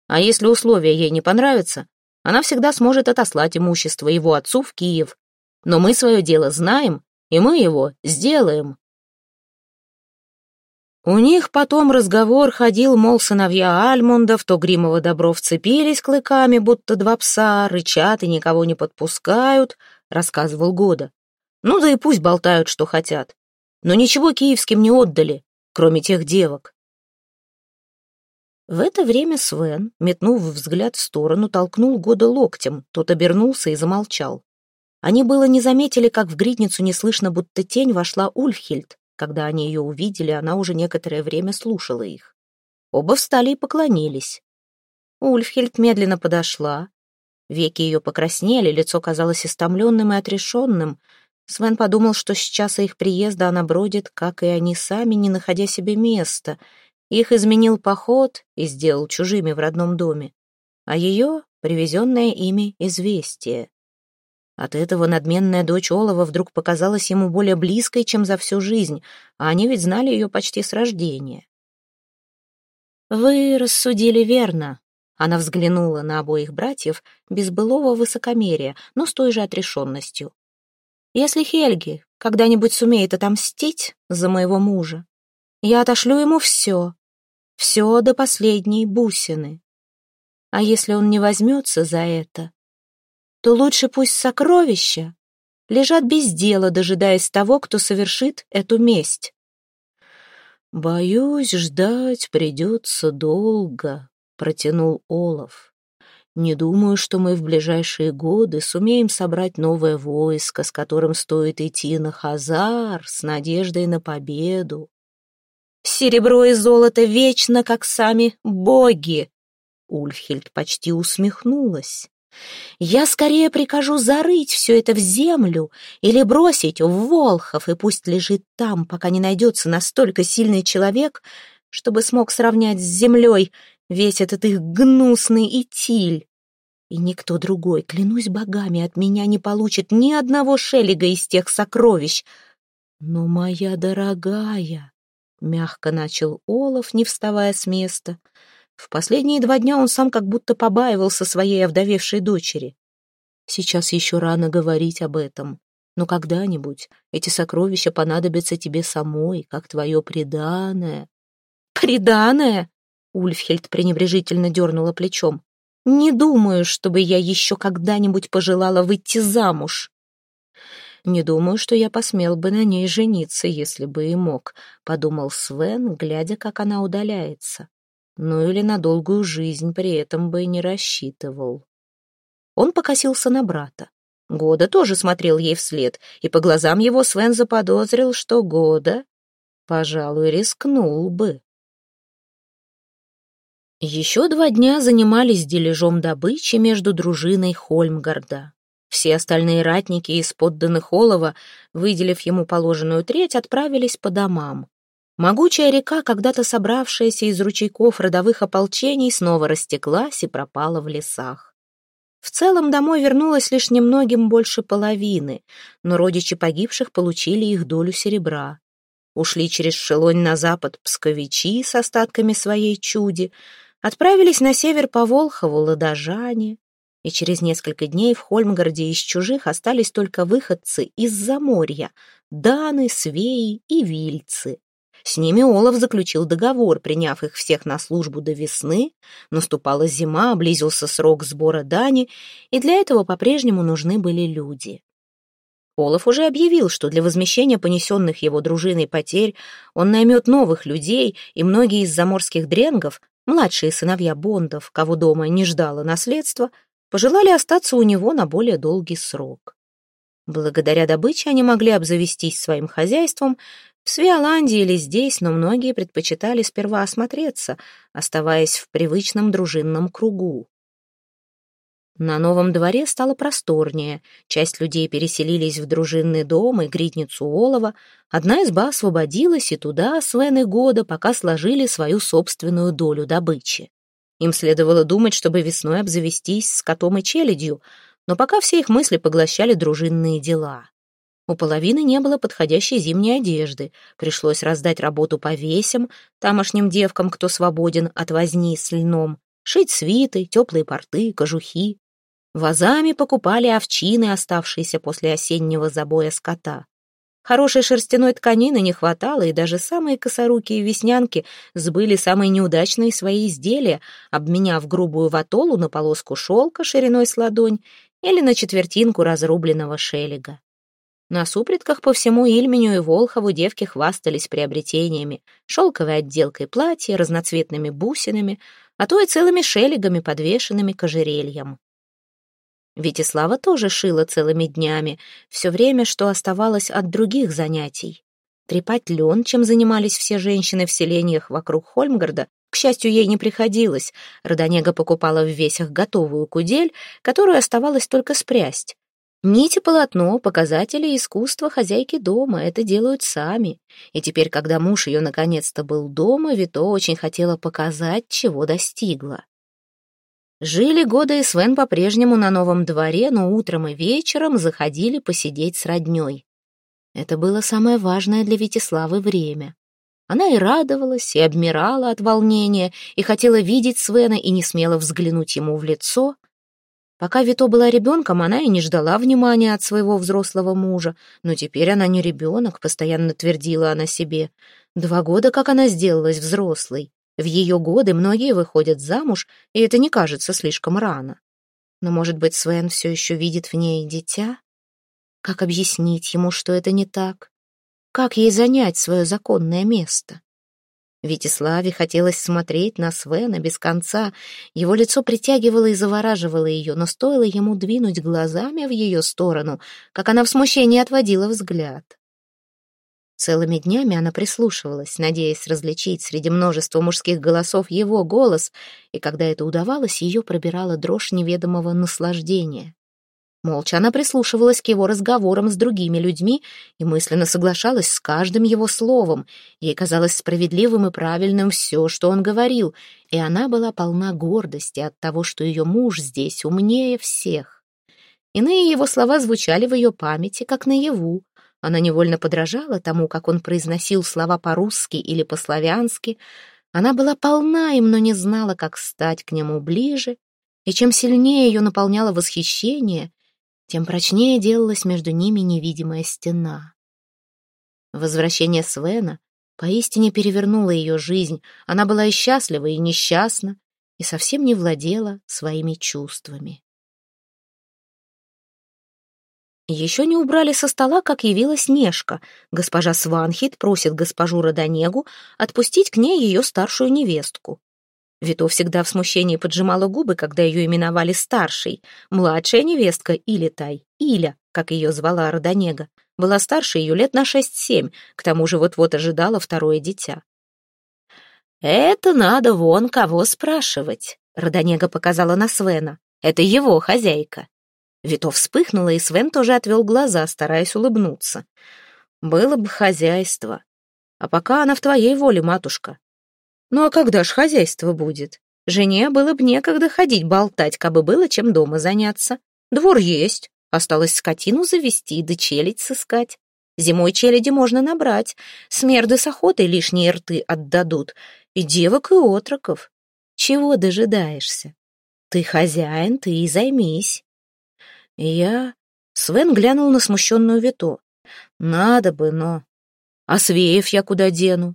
А если условия ей не понравятся, она всегда сможет отослать имущество его отцу в Киев. Но мы свое дело знаем, и мы его сделаем. У них потом разговор ходил, мол, сыновья Альмундов, то Гримова добро вцепились клыками, будто два пса, рычат и никого не подпускают, рассказывал Года. Ну да и пусть болтают, что хотят. Но ничего киевским не отдали, кроме тех девок. В это время Свен, метнув взгляд в сторону, толкнул Года локтем, тот обернулся и замолчал. Они было не заметили, как в гридницу неслышно, будто тень вошла Ульфхильд. Когда они ее увидели, она уже некоторое время слушала их. Оба встали и поклонились. Ульфхельд медленно подошла. Веки ее покраснели, лицо казалось истомленным и отрешенным. Свен подумал, что с часа их приезда она бродит, как и они сами, не находя себе места. Их изменил поход и сделал чужими в родном доме. А ее — привезенное ими известие. От этого надменная дочь Олова вдруг показалась ему более близкой, чем за всю жизнь, а они ведь знали ее почти с рождения. «Вы рассудили верно», — она взглянула на обоих братьев без былого высокомерия, но с той же отрешенностью. «Если Хельги когда-нибудь сумеет отомстить за моего мужа, я отошлю ему все, все до последней бусины. А если он не возьмется за это, то лучше пусть сокровища лежат без дела, дожидаясь того, кто совершит эту месть. «Боюсь, ждать придется долго», — протянул Олаф. «Не думаю, что мы в ближайшие годы сумеем собрать новое войско, с которым стоит идти на Хазар с надеждой на победу. Серебро и золото вечно, как сами боги!» Ульфхильд почти усмехнулась. Я скорее прикажу зарыть все это в землю или бросить в Волхов, и пусть лежит там, пока не найдется настолько сильный человек, чтобы смог сравнять с землей весь этот их гнусный итиль. И никто другой, клянусь богами, от меня не получит ни одного шелега из тех сокровищ. Но моя дорогая, мягко начал Олаф, не вставая с места. В последние два дня он сам как будто побаивался своей овдовевшей дочери. Сейчас еще рано говорить об этом, но когда-нибудь эти сокровища понадобятся тебе самой, как твое преданное. Преданное? Ульфхельд пренебрежительно дернула плечом. Не думаю, чтобы я еще когда-нибудь пожелала выйти замуж. Не думаю, что я посмел бы на ней жениться, если бы и мог, подумал Свен, глядя, как она удаляется. Ну или на долгую жизнь при этом бы не рассчитывал. Он покосился на брата. Года тоже смотрел ей вслед, и по глазам его Свен заподозрил, что Года, пожалуй, рискнул бы. Еще два дня занимались дележом добычи между дружиной Хольмгарда. Все остальные ратники из подданных Олова, выделив ему положенную треть, отправились по домам. Могучая река, когда-то собравшаяся из ручейков родовых ополчений, снова растеклась и пропала в лесах. В целом домой вернулось лишь немногим больше половины, но родичи погибших получили их долю серебра. Ушли через Шелонь на запад псковичи с остатками своей чуди, отправились на север по Волхову ладожане, и через несколько дней в Хольмгарде из чужих остались только выходцы из Заморья, даны, свеи и вильцы. С ними Олаф заключил договор, приняв их всех на службу до весны. Наступала зима, близился срок сбора дани, и для этого по-прежнему нужны были люди. Олаф уже объявил, что для возмещения понесенных его дружиной потерь он наймет новых людей, и многие из заморских дренгов, младшие сыновья Бондов, кого дома не ждало наследства, пожелали остаться у него на более долгий срок. Благодаря добыче они могли обзавестись своим хозяйством, в Свиоланде или здесь, но многие предпочитали сперва осмотреться, оставаясь в привычном дружинном кругу. На новом дворе стало просторнее, часть людей переселились в дружинный дом и гридницу Олова, одна изба освободилась, и туда Свен и Года пока сложили свою собственную долю добычи. Им следовало думать, чтобы весной обзавестись с котом и челядью, но пока все их мысли поглощали дружинные дела. У половины не было подходящей зимней одежды. Пришлось раздать работу по весям, тамошним девкам, кто свободен от возни с льном, шить свиты, теплые порты, кожухи. Вазами покупали овчины, оставшиеся после осеннего забоя скота. Хорошей шерстяной тканины не хватало, и даже самые косорукие веснянки сбыли самые неудачные свои изделия, обменяв грубую ватолу на полоску шелка шириной с ладонь или на четвертинку разрубленного шелега. На супритках по всему Ильменю и Волхову девки хвастались приобретениями, шелковой отделкой платья, разноцветными бусинами, а то и целыми шелегами, подвешенными к ожерельям. Витислава тоже шила целыми днями, все время, что оставалось от других занятий. Трепать лен, чем занимались все женщины в селениях вокруг Хольмгарда, к счастью, ей не приходилось. Родонега покупала в весях готовую кудель, которую оставалось только спрясть. Нити полотно, показатели искусства хозяйки дома, это делают сами. И теперь, когда муж ее наконец-то был дома, Вито очень хотела показать, чего достигла. Жили года и Свен по-прежнему на новом дворе, но утром и вечером заходили посидеть с роднёй. Это было самое важное для Витиславы время. Она и радовалась, и обмирала от волнения, и хотела видеть Свена, и не смела взглянуть ему в лицо — Пока Вито была ребенком, она и не ждала внимания от своего взрослого мужа, но теперь она не ребенок, постоянно твердила она себе. Два года, как она сделалась взрослой. В ее годы многие выходят замуж, и это не кажется слишком рано. Но, может быть, Свен все еще видит в ней дитя? Как объяснить ему, что это не так? Как ей занять свое законное место? Витиславе хотелось смотреть на Свена без конца. Его лицо притягивало и завораживало ее, но стоило ему двинуть глазами в ее сторону, как она в смущении отводила взгляд. Целыми днями она прислушивалась, надеясь различить среди множества мужских голосов его голос, и когда это удавалось, ее пробирала дрожь неведомого наслаждения. Молча она прислушивалась к его разговорам с другими людьми и мысленно соглашалась с каждым его словом. Ей казалось справедливым и правильным все, что он говорил, и она была полна гордости от того, что ее муж здесь умнее всех. Иные его слова звучали в ее памяти, как наяву. Она невольно подражала тому, как он произносил слова по-русски или по-славянски. Она была полна им, но не знала, как стать к нему ближе, и чем сильнее ее наполняло восхищение, тем прочнее делалась между ними невидимая стена. Возвращение Свена поистине перевернуло ее жизнь. Она была и счастлива, и несчастна, и совсем не владела своими чувствами. Еще не убрали со стола, как явилась Нешка. Госпожа Сванхит просит госпожу Родонегу отпустить к ней ее старшую невестку. Вито всегда в смущении поджимала губы, когда ее именовали старшей. Младшая невестка Илитай, Иля, как ее звала Родонега, была старше ее лет на шесть-семь, к тому же вот-вот ожидала второе дитя. «Это надо вон кого спрашивать», — Родонега показала на Свена. «Это его хозяйка». Вито вспыхнула, и Свен тоже отвел глаза, стараясь улыбнуться. «Было бы хозяйство. А пока она в твоей воле, матушка. Ну а когда ж хозяйство будет? Жене было бы некогда ходить болтать, кабы было чем дома заняться. Двор есть, осталось скотину завести да челядь сыскать. Зимой челяди можно набрать, смерды с охотой лишние рты отдадут, и девок, и отроков. Чего дожидаешься? Ты хозяин, ты и займись. я... Свен глянул на смущенную Вито. Надо бы, но... А Свеев я куда дену?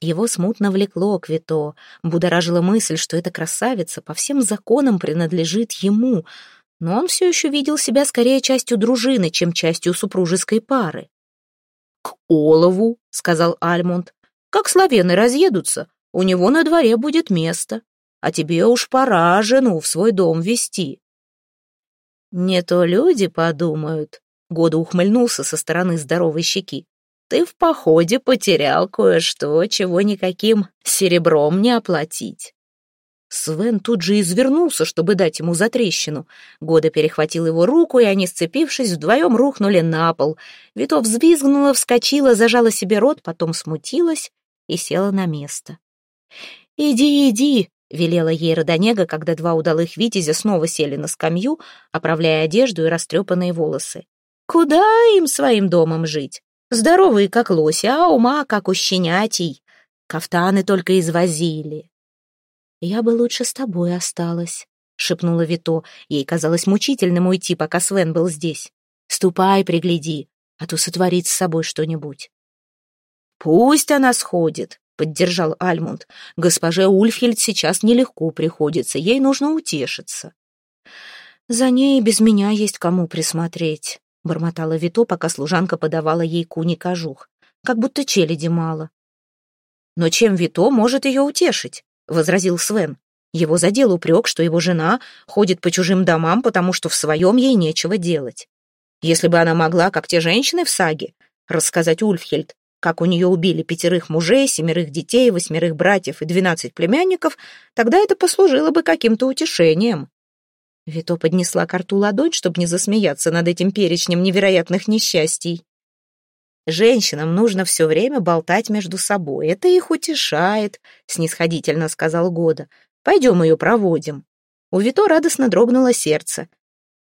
Его смутно влекло к Вито, будоражила мысль, что эта красавица по всем законам принадлежит ему, но он все еще видел себя скорее частью дружины, чем частью супружеской пары. «К Олову», — сказал Альмунд, — «как славены разъедутся, у него на дворе будет место, а тебе уж пора жену в свой дом вести». «Не то люди подумают», — Года ухмыльнулся со стороны здоровой щеки, ты в походе потерял кое-что, чего никаким серебром не оплатить. Свен тут же извернулся, чтобы дать ему затрещину. Года перехватил его руку, и они, сцепившись, вдвоем рухнули на пол. Вито взвизгнула, вскочила, зажала себе рот, потом смутилась и села на место. «Иди, иди!» — велела ей Родонега, когда два удалых витязя снова сели на скамью, оправляя одежду и растрепанные волосы. «Куда им своим домом жить? Здоровые, как лоси, а ума, как у щенятей. Кафтаны только извозили. «Я бы лучше с тобой осталась», — шепнула Вито. Ей казалось мучительным уйти, пока Свен был здесь. «Ступай, пригляди, а то сотворит с собой что-нибудь». «Пусть она сходит», — поддержал Альмунд. «Госпоже Ульфхельд сейчас нелегко приходится, ей нужно утешиться». «За ней без меня есть кому присмотреть», бормотала Вито, пока служанка подавала ей куни кожух. Как будто челяди мало. «Но чем Вито может ее утешить?» — возразил Свен. Его задел упрек, что его жена ходит по чужим домам, потому что в своем ей нечего делать. Если бы она могла, как те женщины в саге, рассказать Ульфхельд, как у нее убили пятерых мужей, семерых детей, восьмерых братьев и двенадцать племянников, тогда это послужило бы каким-то утешением. Вито поднесла к рту ладонь, чтобы не засмеяться над этим перечнем невероятных несчастий. «Женщинам нужно все время болтать между собой. Это их утешает», — снисходительно сказал Года. «Пойдем ее проводим». У Вито радостно дрогнуло сердце.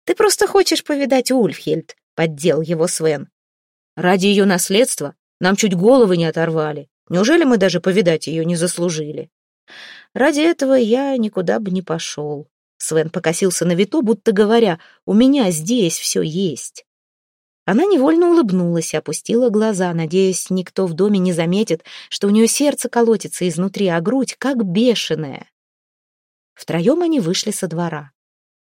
«Ты просто хочешь повидать Ульфхельд», — поддел его Свен. «Ради ее наследства нам чуть головы не оторвали. Неужели мы даже повидать ее не заслужили?» «Ради этого я никуда бы не пошел», Свен покосился на Вито, будто говоря, «У меня здесь все есть». Она невольно улыбнулась и опустила глаза, надеясь, никто в доме не заметит, что у нее сердце колотится изнутри, а грудь как бешеная. Втроем они вышли со двора.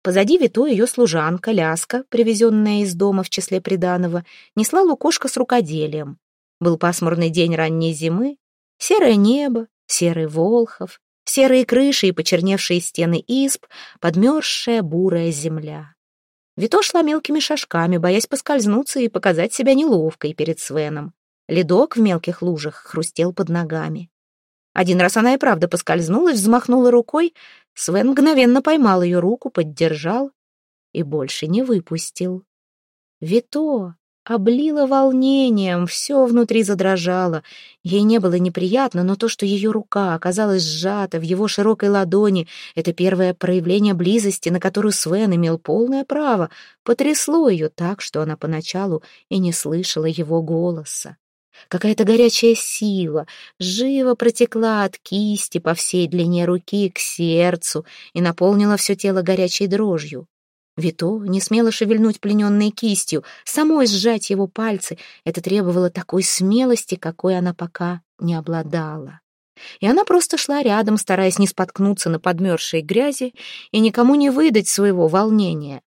Позади Вито ее служанка, Ляска, привезенная из дома в числе приданого, несла лукошко с рукоделием. Был пасмурный день ранней зимы, серое небо, серый Волхов, серые крыши и почерневшие стены изб, подмерзшая бурая земля. Вито шла мелкими шажками, боясь поскользнуться и показать себя неловкой перед Свеном. Ледок в мелких лужах хрустел под ногами. Один раз она и правда поскользнулась, взмахнула рукой. Свен мгновенно поймал ее руку, поддержал. и больше не выпустил. Вито облила волнением, все внутри задрожало. Ей не было неприятно, но то, что ее рука оказалась сжата в его широкой ладони, это первое проявление близости, на которую Свен имел полное право, потрясло ее так, что она поначалу и не слышала его голоса. Какая-то горячая сила живо протекла от кисти по всей длине руки к сердцу и наполнила все тело горячей дрожью. Вито не смело шевельнуть плененной кистью, самой сжать его пальцы. Это требовало такой смелости, какой она пока не обладала. И она просто шла рядом, стараясь не споткнуться на подмерзшей грязи и никому не выдать своего волнения.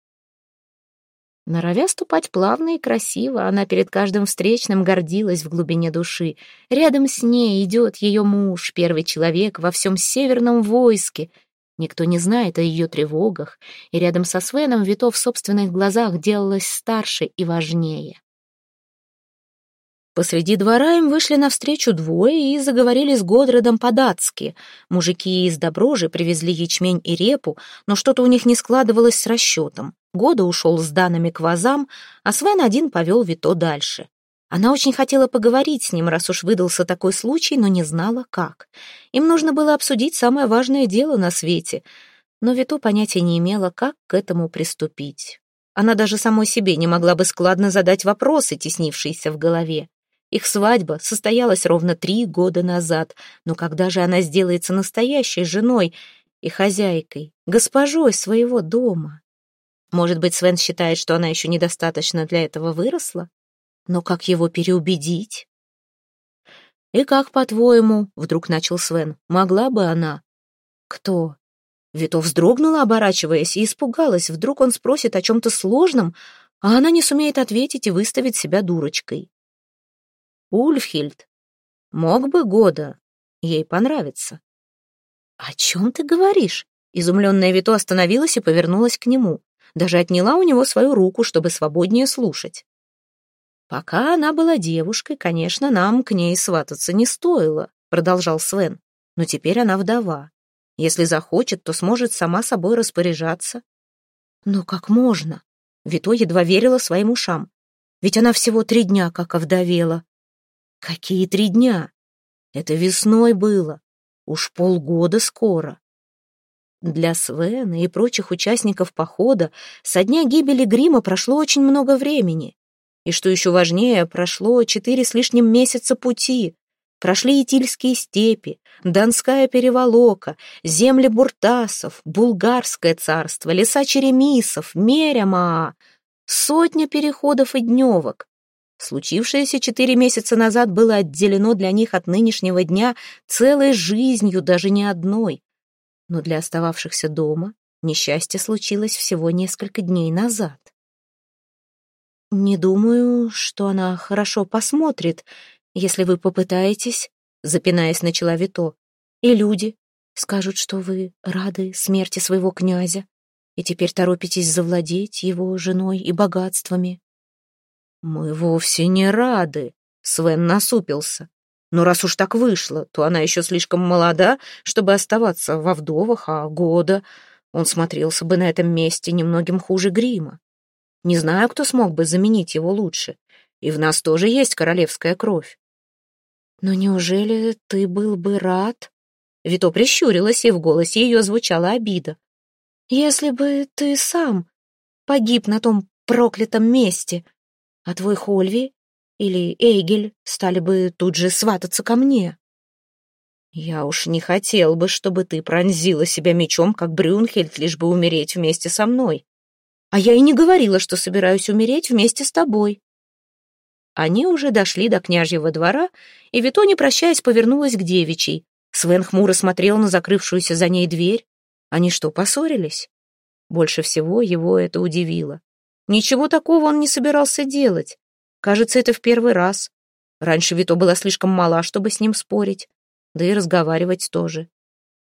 Норовя ступать плавно и красиво, она перед каждым встречным гордилась в глубине души. Рядом с ней идет ее муж, первый человек во всем северном войске. Никто не знает о ее тревогах, и рядом со Свеном Вито в собственных глазах делалась старше и важнее. Посреди двора им вышли навстречу двое и заговорили с Годродом по-датски. Мужики из Доброжи привезли ячмень и репу, но что-то у них не складывалось с расчетом. Года ушел с данными к вазам, а Свен один повел Вито дальше. Она очень хотела поговорить с ним, раз уж выдался такой случай, но не знала, как. Им нужно было обсудить самое важное дело на свете, но Вито понятия не имела, как к этому приступить. Она даже самой себе не могла бы складно задать вопросы, теснившиеся в голове. Их свадьба состоялась ровно три года назад, но когда же она сделается настоящей женой и хозяйкой, госпожой своего дома? Может быть, Свен считает, что она еще недостаточно для этого выросла? Но как его переубедить? «И как, по-твоему, — вдруг начал Свен, — могла бы она?» «Кто?» Вито вздрогнула, оборачиваясь, и испугалась. Вдруг он спросит о чем-то сложном, а она не сумеет ответить и выставить себя дурочкой. Ульфхильд. Мог бы года. Ей понравится. «О чем ты говоришь?» Изумленная Вито остановилась и повернулась к нему. Даже отняла у него свою руку, чтобы свободнее слушать. «Пока она была девушкой, конечно, нам к ней свататься не стоило», продолжал Свен. «Но теперь она вдова. Если захочет, то сможет сама собой распоряжаться». «Но как можно?» Вито едва верила своим ушам. «Ведь она всего три дня как овдовела». Какие три дня? Это весной было. Уж полгода скоро. Для Свена и прочих участников похода со дня гибели Грима прошло очень много времени. И что еще важнее, прошло четыре с лишним месяца пути. Прошли Итильские степи, Донская переволока, земли буртасов, Булгарское царство, леса черемисов, Мерямаа, сотня переходов и дневок. Случившееся четыре месяца назад было отделено для них от нынешнего дня целой жизнью, даже не одной. Но для остававшихся дома несчастье случилось всего несколько дней назад. «Не думаю, что она хорошо посмотрит, если вы попытаетесь», запинаясь, начала Вито. «И люди скажут, что вы рады смерти своего князя и теперь торопитесь завладеть его женой и богатствами». «Мы вовсе не рады», — Свен насупился. «Но раз уж так вышло, то она еще слишком молода, чтобы оставаться во вдовах, а года он смотрелся бы на этом месте немногим хуже грима. Не знаю, кто смог бы заменить его лучше. И в нас тоже есть королевская кровь». «Но неужели ты был бы рад?» Вито прищурилась, и в голосе ее звучала обида. «Если бы ты сам погиб на том проклятом месте, а твой Хольви или Эйгель стали бы тут же свататься ко мне. Я уж не хотел бы, чтобы ты пронзила себя мечом, как Брюнхельд, лишь бы умереть вместе со мной. А я и не говорила, что собираюсь умереть вместе с тобой. Они уже дошли до княжьего двора, и Вито, не прощаясь, повернулась к девичьей. Свен хмуро смотрел на закрывшуюся за ней дверь. Они что, поссорились? Больше всего его это удивило. Ничего такого он не собирался делать. Кажется, это в первый раз. Раньше Вито была слишком мала, чтобы с ним спорить. Да и разговаривать тоже.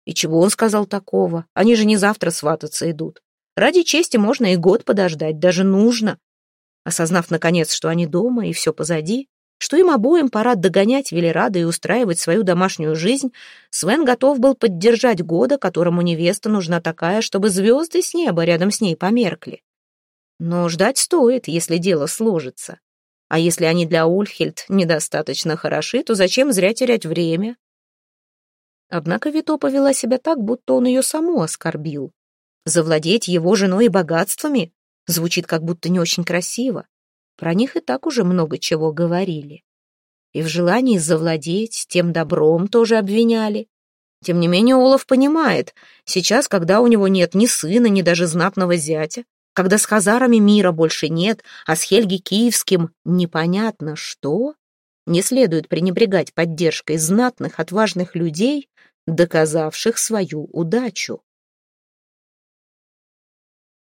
И чего он сказал такого? Они же не завтра свататься идут. Ради чести можно и год подождать, даже нужно. Осознав, наконец, что они дома и все позади, что им обоим пора догонять Велерада и устраивать свою домашнюю жизнь, Свен готов был поддержать года, которому невеста нужна такая, чтобы звезды с неба рядом с ней померкли. Но ждать стоит, если дело сложится. А если они для Ульфхельд недостаточно хороши, то зачем зря терять время? Однако Вито повела себя так, будто он ее саму оскорбил. Завладеть его женой и богатствами звучит как будто не очень красиво. Про них и так уже много чего говорили. И в желании завладеть тем добром тоже обвиняли. Тем не менее Олаф понимает, сейчас, когда у него нет ни сына, ни даже знатного зятя, когда с хазарами мира больше нет, а с Хельги Киевским непонятно что, не следует пренебрегать поддержкой знатных, отважных людей, доказавших свою удачу.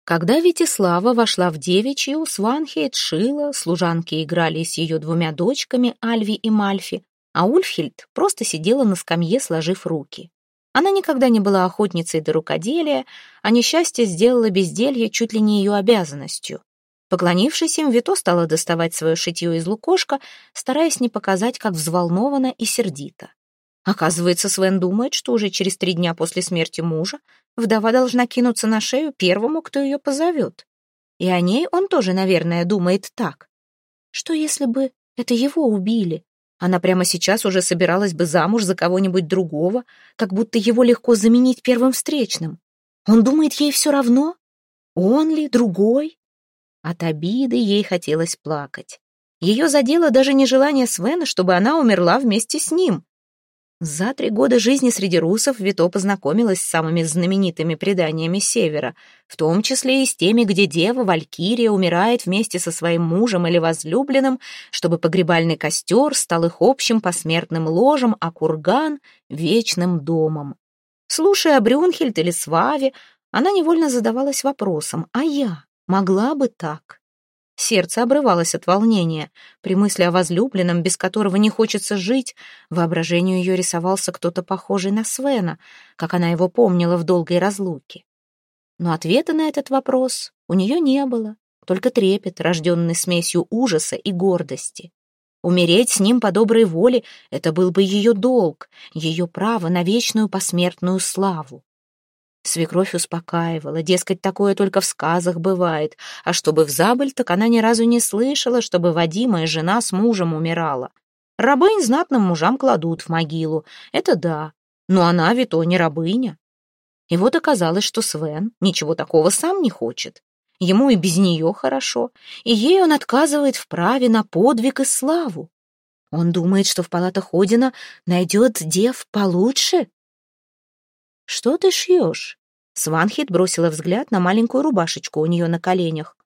Когда Витислава вошла в девичью, Сванхейт шила, служанки играли с ее двумя дочками Альви и Мальфи, а Ульфхильд просто сидела на скамье, сложив руки. Она никогда не была охотницей до рукоделия, а несчастье сделало безделье чуть ли не ее обязанностью. Поклонившись им, Вито стала доставать свое шитье из лукошка, стараясь не показать, как взволнована и сердита. Оказывается, Свен думает, что уже через три дня после смерти мужа вдова должна кинуться на шею первому, кто ее позовет. И о ней он тоже, наверное, думает так. Что если бы это его убили? Она прямо сейчас уже собиралась бы замуж за кого-нибудь другого, как будто его легко заменить первым встречным. Он думает, ей все равно? Он ли, другой? От обиды ей хотелось плакать. Ее задело даже нежелание Свена, чтобы она умерла вместе с ним. За три года жизни среди русов Вито познакомилась с самыми знаменитыми преданиями Севера, в том числе и с теми, где дева Валькирия умирает вместе со своим мужем или возлюбленным, чтобы погребальный костер стал их общим посмертным ложем, а курган — вечным домом. Слушая о Брюнхельд или Сваве, она невольно задавалась вопросом, а я могла бы так? Сердце обрывалось от волнения. При мысли о возлюбленном, без которого не хочется жить, воображению ее рисовался кто-то похожий на Свена, как она его помнила в долгой разлуке. Но ответа на этот вопрос у нее не было, только трепет, рожденный смесью ужаса и гордости. Умереть с ним по доброй воле — это был бы ее долг, ее право на вечную посмертную славу. Свекровь успокаивала, дескать, такое только в сказах бывает, а чтобы в забыль, так она ни разу не слышала, чтобы Вадимая жена с мужем умирала. Рабынь знатным мужам кладут в могилу, это да, но она ведь то не рабыня. И вот оказалось, что Свен ничего такого сам не хочет. Ему и без нее хорошо, и ей он отказывает в праве на подвиг и славу. Он думает, что в палатах Одина найдет дев получше, «Что ты шьешь?» Сванхит бросила взгляд на маленькую рубашечку у нее на коленях.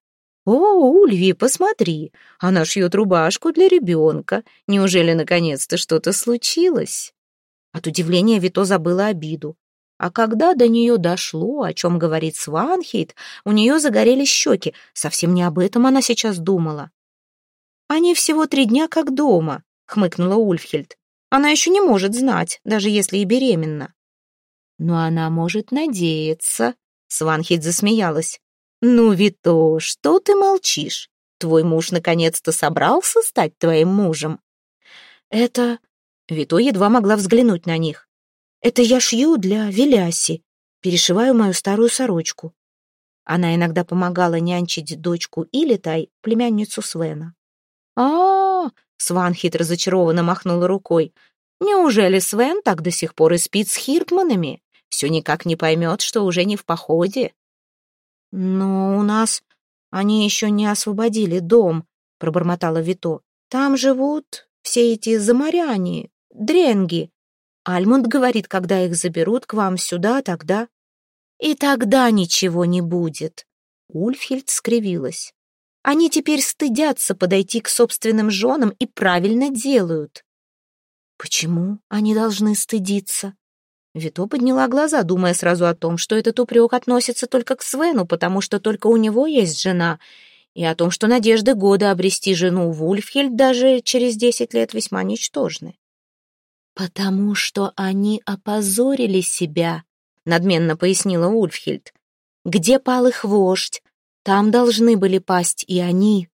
«О, Ульви, посмотри, она шьет рубашку для ребенка. Неужели наконец-то что-то случилось?» От удивления Вито забыла обиду. А когда до нее дошло, о чем говорит Сванхит, у нее загорелись щеки. Совсем не об этом она сейчас думала. «Они всего три дня как дома», — хмыкнула Ульфхельд. «Она еще не может знать, даже если и беременна». Но она может надеяться. Сванхит засмеялась. Ну, Вито, что ты молчишь? Твой муж наконец-то собрался стать твоим мужем? Это... Вито едва могла взглянуть на них. Это я шью для Веляси. Перешиваю мою старую сорочку. Она иногда помогала нянчить дочку Илитай, племянницу Свена. а, -а, Сванхит разочарованно махнула рукой. «Неужели Свен так до сих пор и спит с Хиртманами? Все никак не поймет, что уже не в походе. «Но у нас они еще не освободили дом», — пробормотала Вито. «Там живут все эти заморяне, дренги. Альмунд говорит, когда их заберут к вам сюда, тогда...» «И тогда ничего не будет», — Ульфхильд скривилась. «Они теперь стыдятся подойти к собственным женам и правильно делают». «Почему они должны стыдиться?» Вито подняла глаза, думая сразу о том, что этот упрек относится только к Свену, потому что только у него есть жена, и о том, что надежды года обрести жену в Ульфхельд даже через десять лет весьма ничтожны. «Потому что они опозорили себя», — надменно пояснила Ульфхельд. «Где пал их вождь? Там должны были пасть и они.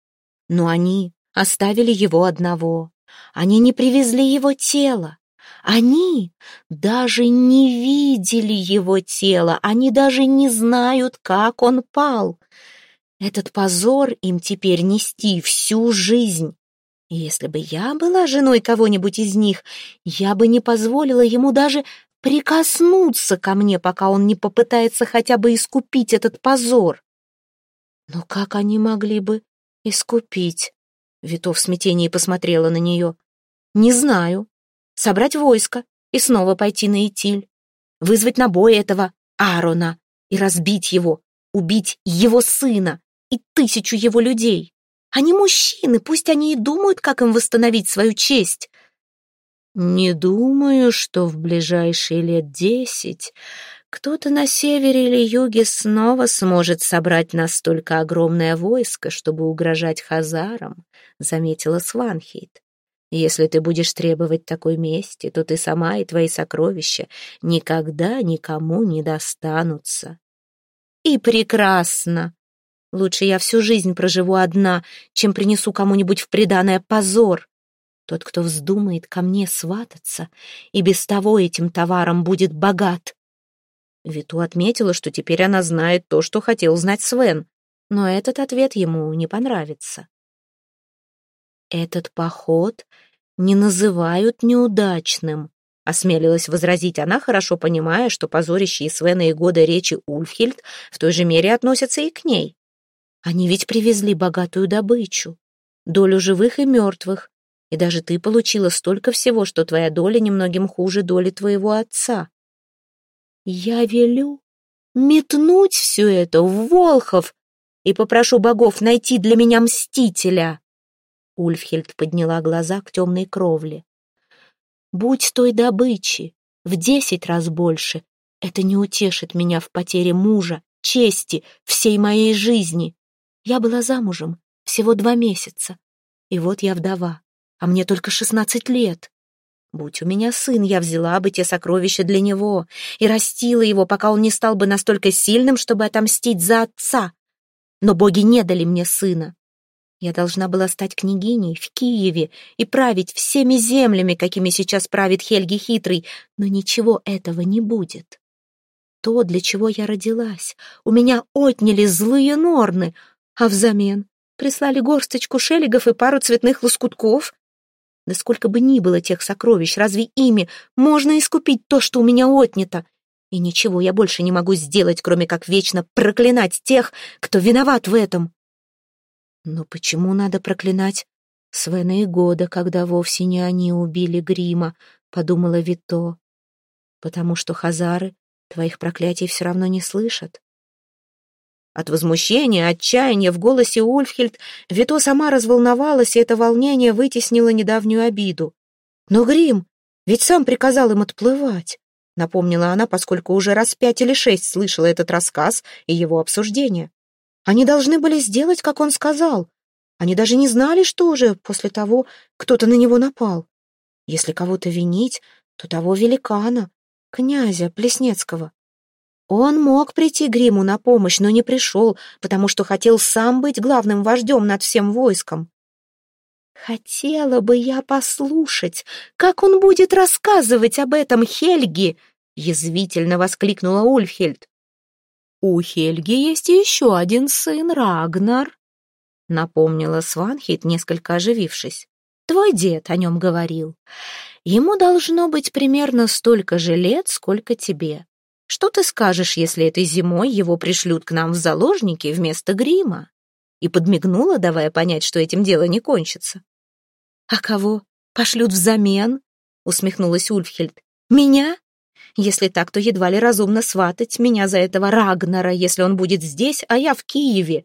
Но они оставили его одного. Они не привезли его тело. Они даже не видели его тело, они даже не знают, как он пал. Этот позор им теперь нести всю жизнь. Если бы я была женой кого-нибудь из них, я бы не позволила ему даже прикоснуться ко мне, пока он не попытается хотя бы искупить этот позор. Но как они могли бы искупить? Вито в смятении посмотрела на нее. Не знаю. Собрать войско и снова пойти на Итиль. Вызвать на бой этого Аарона и разбить его, убить его сына и тысячу его людей. Они мужчины, пусть они и думают, как им восстановить свою честь. Не думаю, что в ближайшие лет десять кто-то на севере или юге снова сможет собрать настолько огромное войско, чтобы угрожать хазарам, заметила Сванхейт. Если ты будешь требовать такой мести, то ты сама и твои сокровища никогда никому не достанутся. И прекрасно. Лучше я всю жизнь проживу одна, чем принесу кому-нибудь в приданое позор. Тот, кто вздумает ко мне свататься, и без того этим товаром будет богат. Виту отметила, что теперь она знает то, что хотел знать Свен, но этот ответ ему не понравится. «Этот поход не называют неудачным», — осмелилась возразить она, хорошо понимая, что позорящие Свена и года речи Ульфхильд в той же мере относятся и к ней. «Они ведь привезли богатую добычу, долю живых и мертвых, и даже ты получила столько всего, что твоя доля немногим хуже доли твоего отца. Я велю метнуть все это в Волхов и попрошу богов найти для меня мстителя. Ульфхельд подняла глаза к темной кровле. «Будь той добычи в десять раз больше, это не утешит меня в потере мужа, чести, всей моей жизни. Я была замужем всего два месяца, и вот я вдова, а мне только шестнадцать лет. Будь у меня сын, я взяла бы те сокровища для него и растила его, пока он не стал бы настолько сильным, чтобы отомстить за отца. Но боги не дали мне сына. Я должна была стать княгиней в Киеве и править всеми землями, какими сейчас правит Хельги Хитрый, но ничего этого не будет. То, для чего я родилась, у меня отняли злые норны, а взамен прислали горсточку шелегов и пару цветных лоскутков. Да сколько бы ни было тех сокровищ, разве ими можно искупить то, что у меня отнято? И ничего я больше не могу сделать, кроме как вечно проклинать тех, кто виноват в этом. Но почему надо проклинать Свена и Года, когда вовсе не они убили Грима, подумала Вито. Потому что хазары твоих проклятий все равно не слышат. От возмущения, отчаяния в голосе Ульфхельд Вито сама разволновалась, и это волнение вытеснило недавнюю обиду. «Но Грим ведь сам приказал им отплывать», — напомнила она, поскольку уже раз пять или шесть слышала этот рассказ и его обсуждение. Они должны были сделать, как он сказал. Они даже не знали, что же после того кто-то на него напал. Если кого-то винить, то того великана, князя Плеснецкого. Он мог прийти Гриму на помощь, но не пришел, потому что хотел сам быть главным вождем над всем войском. «Хотела бы я послушать, как он будет рассказывать об этом Хельге!» язвительно воскликнула Ульфхельд. «У Хельги есть еще один сын, Рагнар», — напомнила Сванхит, несколько оживившись. «Твой дед о нем говорил. Ему должно быть примерно столько же лет, сколько тебе. Что ты скажешь, если этой зимой его пришлют к нам в заложники вместо грима?» И подмигнула, давая понять, что этим дело не кончится. «А кого? Пошлют взамен?» — усмехнулась Ульфхельд. «Меня? Если так, то едва ли разумно сватать меня за этого Рагнара, если он будет здесь, а я в Киеве.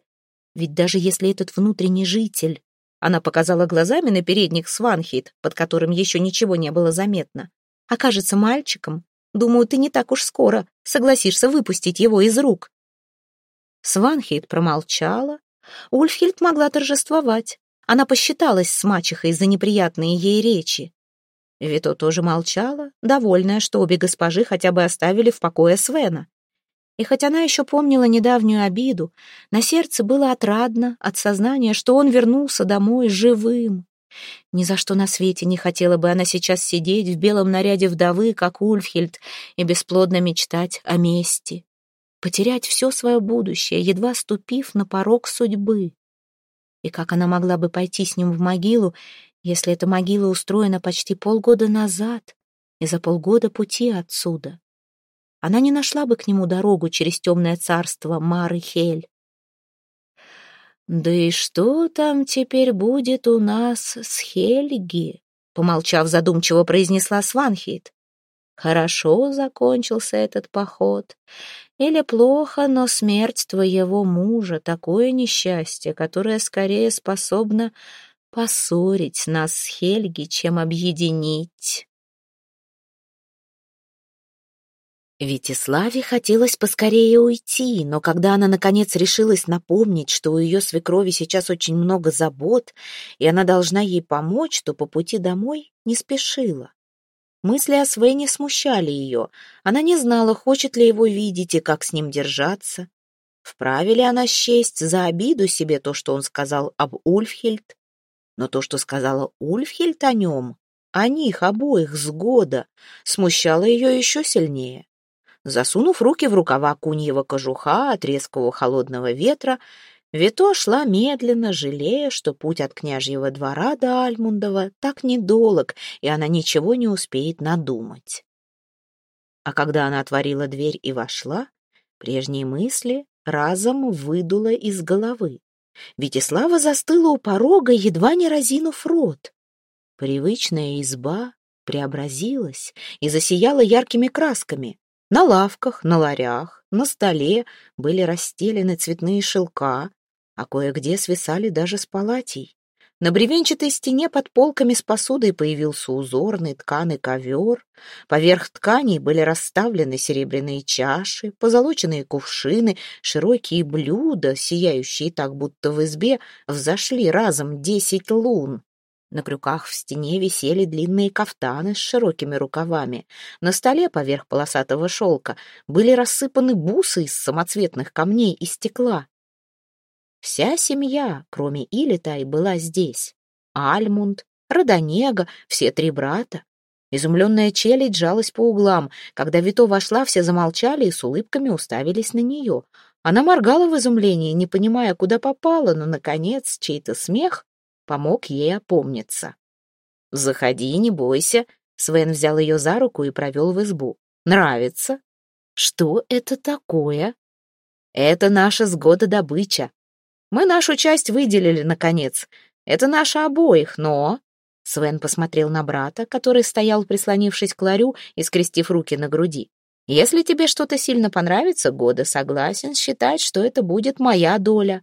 Ведь даже если этот внутренний житель... Она показала глазами на передник Сванхит, под которым еще ничего не было заметно. Окажется мальчиком. Думаю, ты не так уж скоро согласишься выпустить его из рук. Сванхит промолчала. Ульфхильд могла торжествовать. Она посчиталась с мачехой за неприятные ей речи. Вито тоже молчала, довольная, что обе госпожи хотя бы оставили в покое Свена. И хоть она еще помнила недавнюю обиду, на сердце было отрадно от сознания, что он вернулся домой живым. Ни за что на свете не хотела бы она сейчас сидеть в белом наряде вдовы, как Ульфхельд, и бесплодно мечтать о мести. потерять все свое будущее, едва ступив на порог судьбы. И как она могла бы пойти с ним в могилу, если эта могила устроена почти полгода назад и за полгода пути отсюда? Она не нашла бы к нему дорогу через темное царство Мары Хель. «Да и что там теперь будет у нас с Хельги?» Помолчав, задумчиво произнесла Сванхейт. «Хорошо закончился этот поход. Или плохо, но смерть твоего мужа — такое несчастье, которое скорее способно поссорить нас с Хельги, чем объединить». Витиславе хотелось поскорее уйти, но когда она, наконец, решилась напомнить, что у ее свекрови сейчас очень много забот, и она должна ей помочь, то по пути домой не спешила. Мысли о Свене смущали ее. Она не знала, хочет ли его видеть и как с ним держаться. Вправе ли она счесть за обиду себе то, что он сказал об Ульфхельд? Но то, что сказала Ульфхельд о нем, о них обоих с года, смущало ее еще сильнее. Засунув руки в рукава куньего кожуха от резкого холодного ветра, Вито шла медленно, жалея, что путь от княжьего двора до Альмундова так недолг, и она ничего не успеет надумать. А когда она отворила дверь и вошла, прежние мысли разом выдуло из головы. Витислава застыла у порога, едва не разинув рот. Привычная изба преобразилась и засияла яркими красками. На лавках, на ларях, на столе были расстелены цветные шелка, а кое-где свисали даже с палатей. На бревенчатой стене под полками с посудой появился узорный тканый ковер. Поверх тканей были расставлены серебряные чаши, позолоченные кувшины, широкие блюда, сияющие так, будто в избе взошли разом десять лун. На крюках в стене висели длинные кафтаны с широкими рукавами. На столе поверх полосатого шелка были рассыпаны бусы из самоцветных камней и стекла. Вся семья, кроме Илитай, была здесь. Альмунд, Родонега, все три брата. Изумленная челядь жалась по углам. Когда Вито вошла, все замолчали и с улыбками уставились на нее. Она моргала в изумлении, не понимая, куда попала, но, наконец, чей-то смех помог ей опомниться. «Заходи, не бойся», — Свен взял ее за руку и провел в избу. «Нравится?» «Что это такое?» «Это наша сгода добыча. Мы нашу часть выделили, наконец. Это наша обоих, но...» Свен посмотрел на брата, который стоял, прислонившись к ларю и скрестив руки на груди. «Если тебе что-то сильно понравится, Года согласен считать, что это будет моя доля.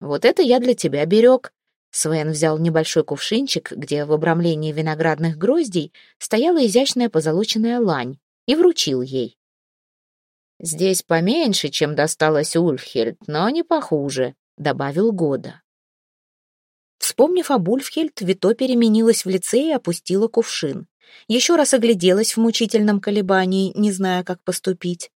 Вот это я для тебя берег. Свен взял небольшой кувшинчик, где в обрамлении виноградных гроздей стояла изящная позолоченная лань, и вручил ей. «Здесь поменьше, чем досталось Ульфхельд, но не похуже», — добавил Года. Вспомнив об Ульфхельд, Вито переменилась в лице и опустила кувшин. Еще раз огляделась в мучительном колебании, не зная, как поступить.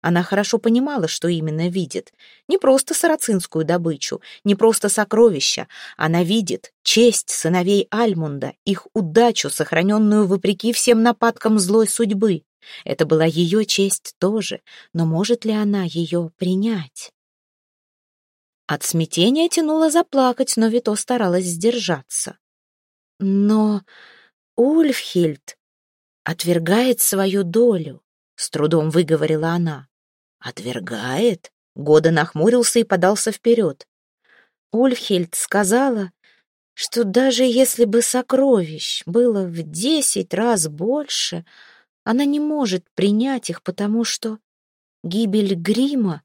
Она хорошо понимала, что именно видит. Не просто сарацинскую добычу, не просто сокровища. Она видит честь сыновей Альмунда, их удачу, сохраненную вопреки всем нападкам злой судьбы. Это была ее честь тоже, но может ли она ее принять? От смятения тянуло заплакать, но Вито старалась сдержаться. Но Ульфхильд отвергает свою долю. С трудом выговорила она. «Отвергает?» Года нахмурился и подался вперед. Ульфхельд сказала, что даже если бы сокровищ было в десять раз больше, она не может принять их, потому что гибель грима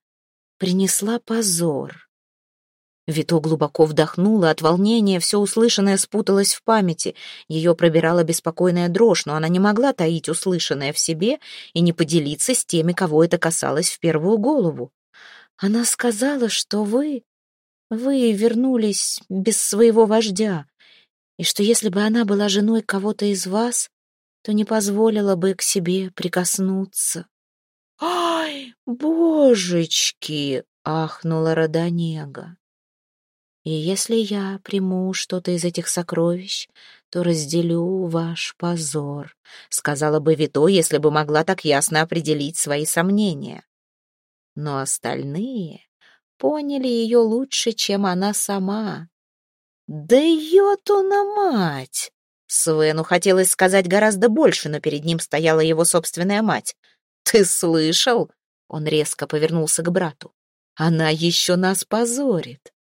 принесла позор. Вито глубоко вдохнула, от волнения все услышанное спуталось в памяти. Ее пробирала беспокойная дрожь, но она не могла таить услышанное в себе и не поделиться с теми, кого это касалось в первую голову. Она сказала, что вы... вы вернулись без своего вождя, и что если бы она была женой кого-то из вас, то не позволила бы к себе прикоснуться. «Ай, божечки!» — ахнула Родонега. И если я приму что-то из этих сокровищ, то разделю ваш позор», — сказала бы Вито, если бы могла так ясно определить свои сомнения. Но остальные поняли ее лучше, чем она сама. «Да ее-то мать!» Свену хотелось сказать гораздо больше, но перед ним стояла его собственная мать. «Ты слышал?» Он резко повернулся к брату. «Она еще нас позорит.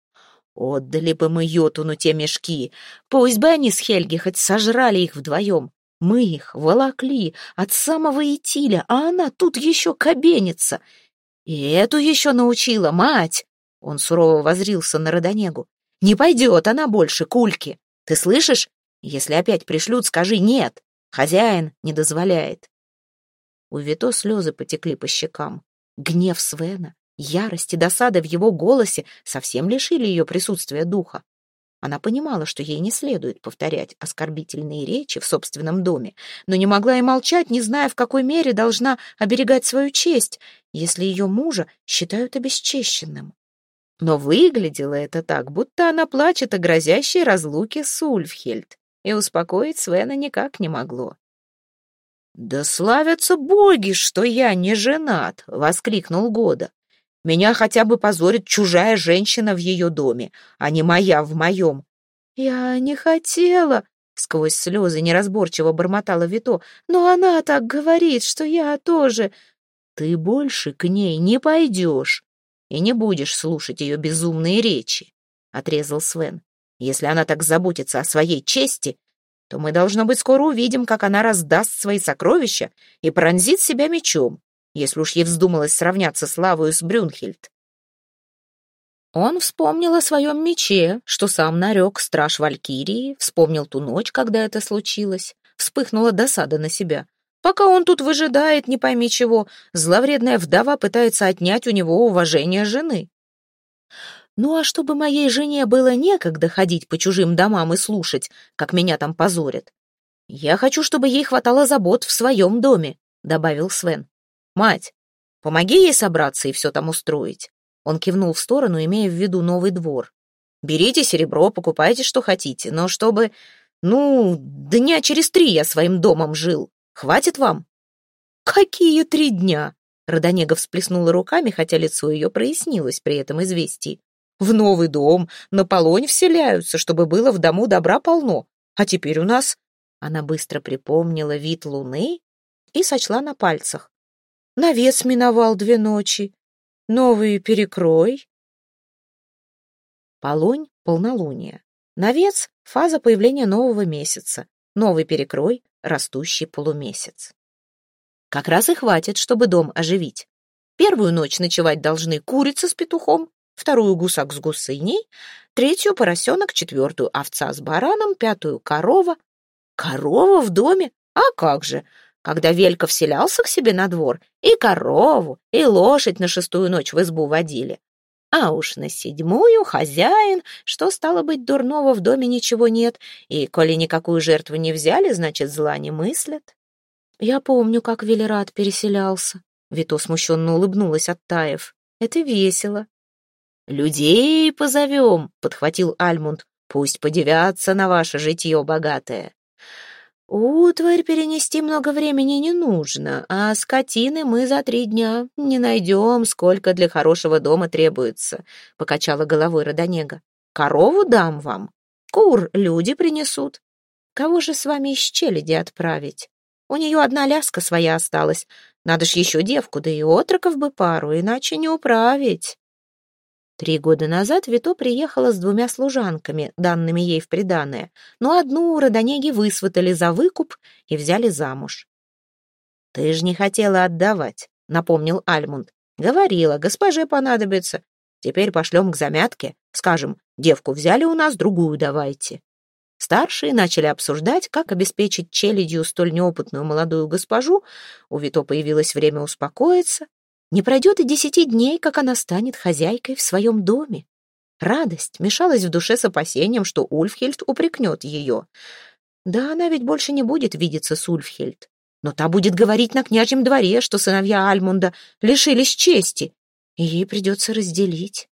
Отдали бы мы Йотуну те мешки. Пусть бы они с Хельги хоть сожрали их вдвоем. Мы их волокли от самого Итиля, а она тут еще кабенится. И эту еще научила мать. Он сурово возрился на Родонегу. Не пойдет она больше кульки. Ты слышишь? Если опять пришлют, скажи «нет». Хозяин не дозволяет. У Вито слезы потекли по щекам. Гнев Свена, ярость и досада в его голосе совсем лишили ее присутствия духа. Она понимала, что ей не следует повторять оскорбительные речи в собственном доме, но не могла и молчать, не зная, в какой мере должна оберегать свою честь, если ее мужа считают обесчещенным. Но выглядело это так, будто она плачет о грозящей разлуке с Ульфхельд и успокоить Свена никак не могло. «Да славятся боги, что я не женат!» — воскликнул Года. «Меня хотя бы позорит чужая женщина в ее доме, а не моя в моем». «Я не хотела!» — сквозь слезы неразборчиво бормотала Вито. «Но она так говорит, что я тоже...» «Ты больше к ней не пойдешь и не будешь слушать ее безумные речи», — отрезал Свен. Если она так заботится о своей чести, то мы, должно быть, скоро увидим, как она раздаст свои сокровища и пронзит себя мечом, если уж ей вздумалось сравняться славою с Брюнхельд. Он вспомнил о своем мече, что сам нарек страж Валькирии, вспомнил ту ночь, когда это случилось. Вспыхнула досада на себя. Пока он тут выжидает, не пойми чего, зловредная вдова пытается отнять у него уважение жены. Ну а чтобы моей жене было некогда ходить по чужим домам и слушать, как меня там позорят, я хочу, чтобы ей хватало забот в своем доме, добавил Свен. Мать, помоги ей собраться и все там устроить. Он кивнул в сторону, имея в виду новый двор. Берите серебро, покупайте, что хотите, но чтобы... Ну, дня через три я своим домом жил. Хватит вам? Какие три дня? Родонега всплеснула руками, хотя лицо ее прояснилось при этом известии. В новый дом, на полонь вселяются, чтобы было в дому добра полно. А теперь у нас...» Она быстро припомнила вид луны и сочла на пальцах. «Навес миновал две ночи. Новый перекрой». Полонь — полнолуние. Навес — фаза появления нового месяца. Новый перекрой — растущий полумесяц. Как раз и хватит, чтобы дом оживить. Первую ночь ночевать должны курица с петухом, вторую гусак с гусыней, третью поросенок, четвертую овца с бараном, пятую корова. Корова в доме? А как же? Когда Велька вселялся к себе на двор, и корову, и лошадь на шестую ночь в избу водили. А уж на седьмую хозяин, что стало быть, дурного в доме ничего нет, и коли никакую жертву не взяли, значит, зла не мыслят. Я помню, как Велерат переселялся. Вито смущенно улыбнулась, оттаив. Это весело. «Людей позовем», — подхватил Альмунд, «пусть подивятся на ваше житье богатое». «Утварь перенести много времени не нужно, а скотины мы за три дня не найдем, сколько для хорошего дома требуется», — покачала головой Родонега. «Корову дам вам, кур люди принесут. Кого же с вами из челяди отправить? У нее одна ляска своя осталась, надо ж еще девку, да и отроков бы пару, иначе не управить». Три года назад Вито приехала с двумя служанками, данными ей в приданое, но одну Родонеги высватали за выкуп и взяли замуж. «Ты ж не хотела отдавать», — напомнил Альмунд. «Говорила, госпоже понадобится. Теперь пошлем к замятке. Скажем, девку взяли у нас, другую давайте». Старшие начали обсуждать, как обеспечить челядью столь неопытную молодую госпожу. У Вито появилось время успокоиться, не пройдет и десяти дней, как она станет хозяйкой в своем доме. Радость мешалась в душе с опасением, что Ульфхельд упрекнет ее. Да, она ведь больше не будет видеться с Ульфхельд. Но та будет говорить на княжьем дворе, что сыновья Альмунда лишились чести, и ей придется разделить.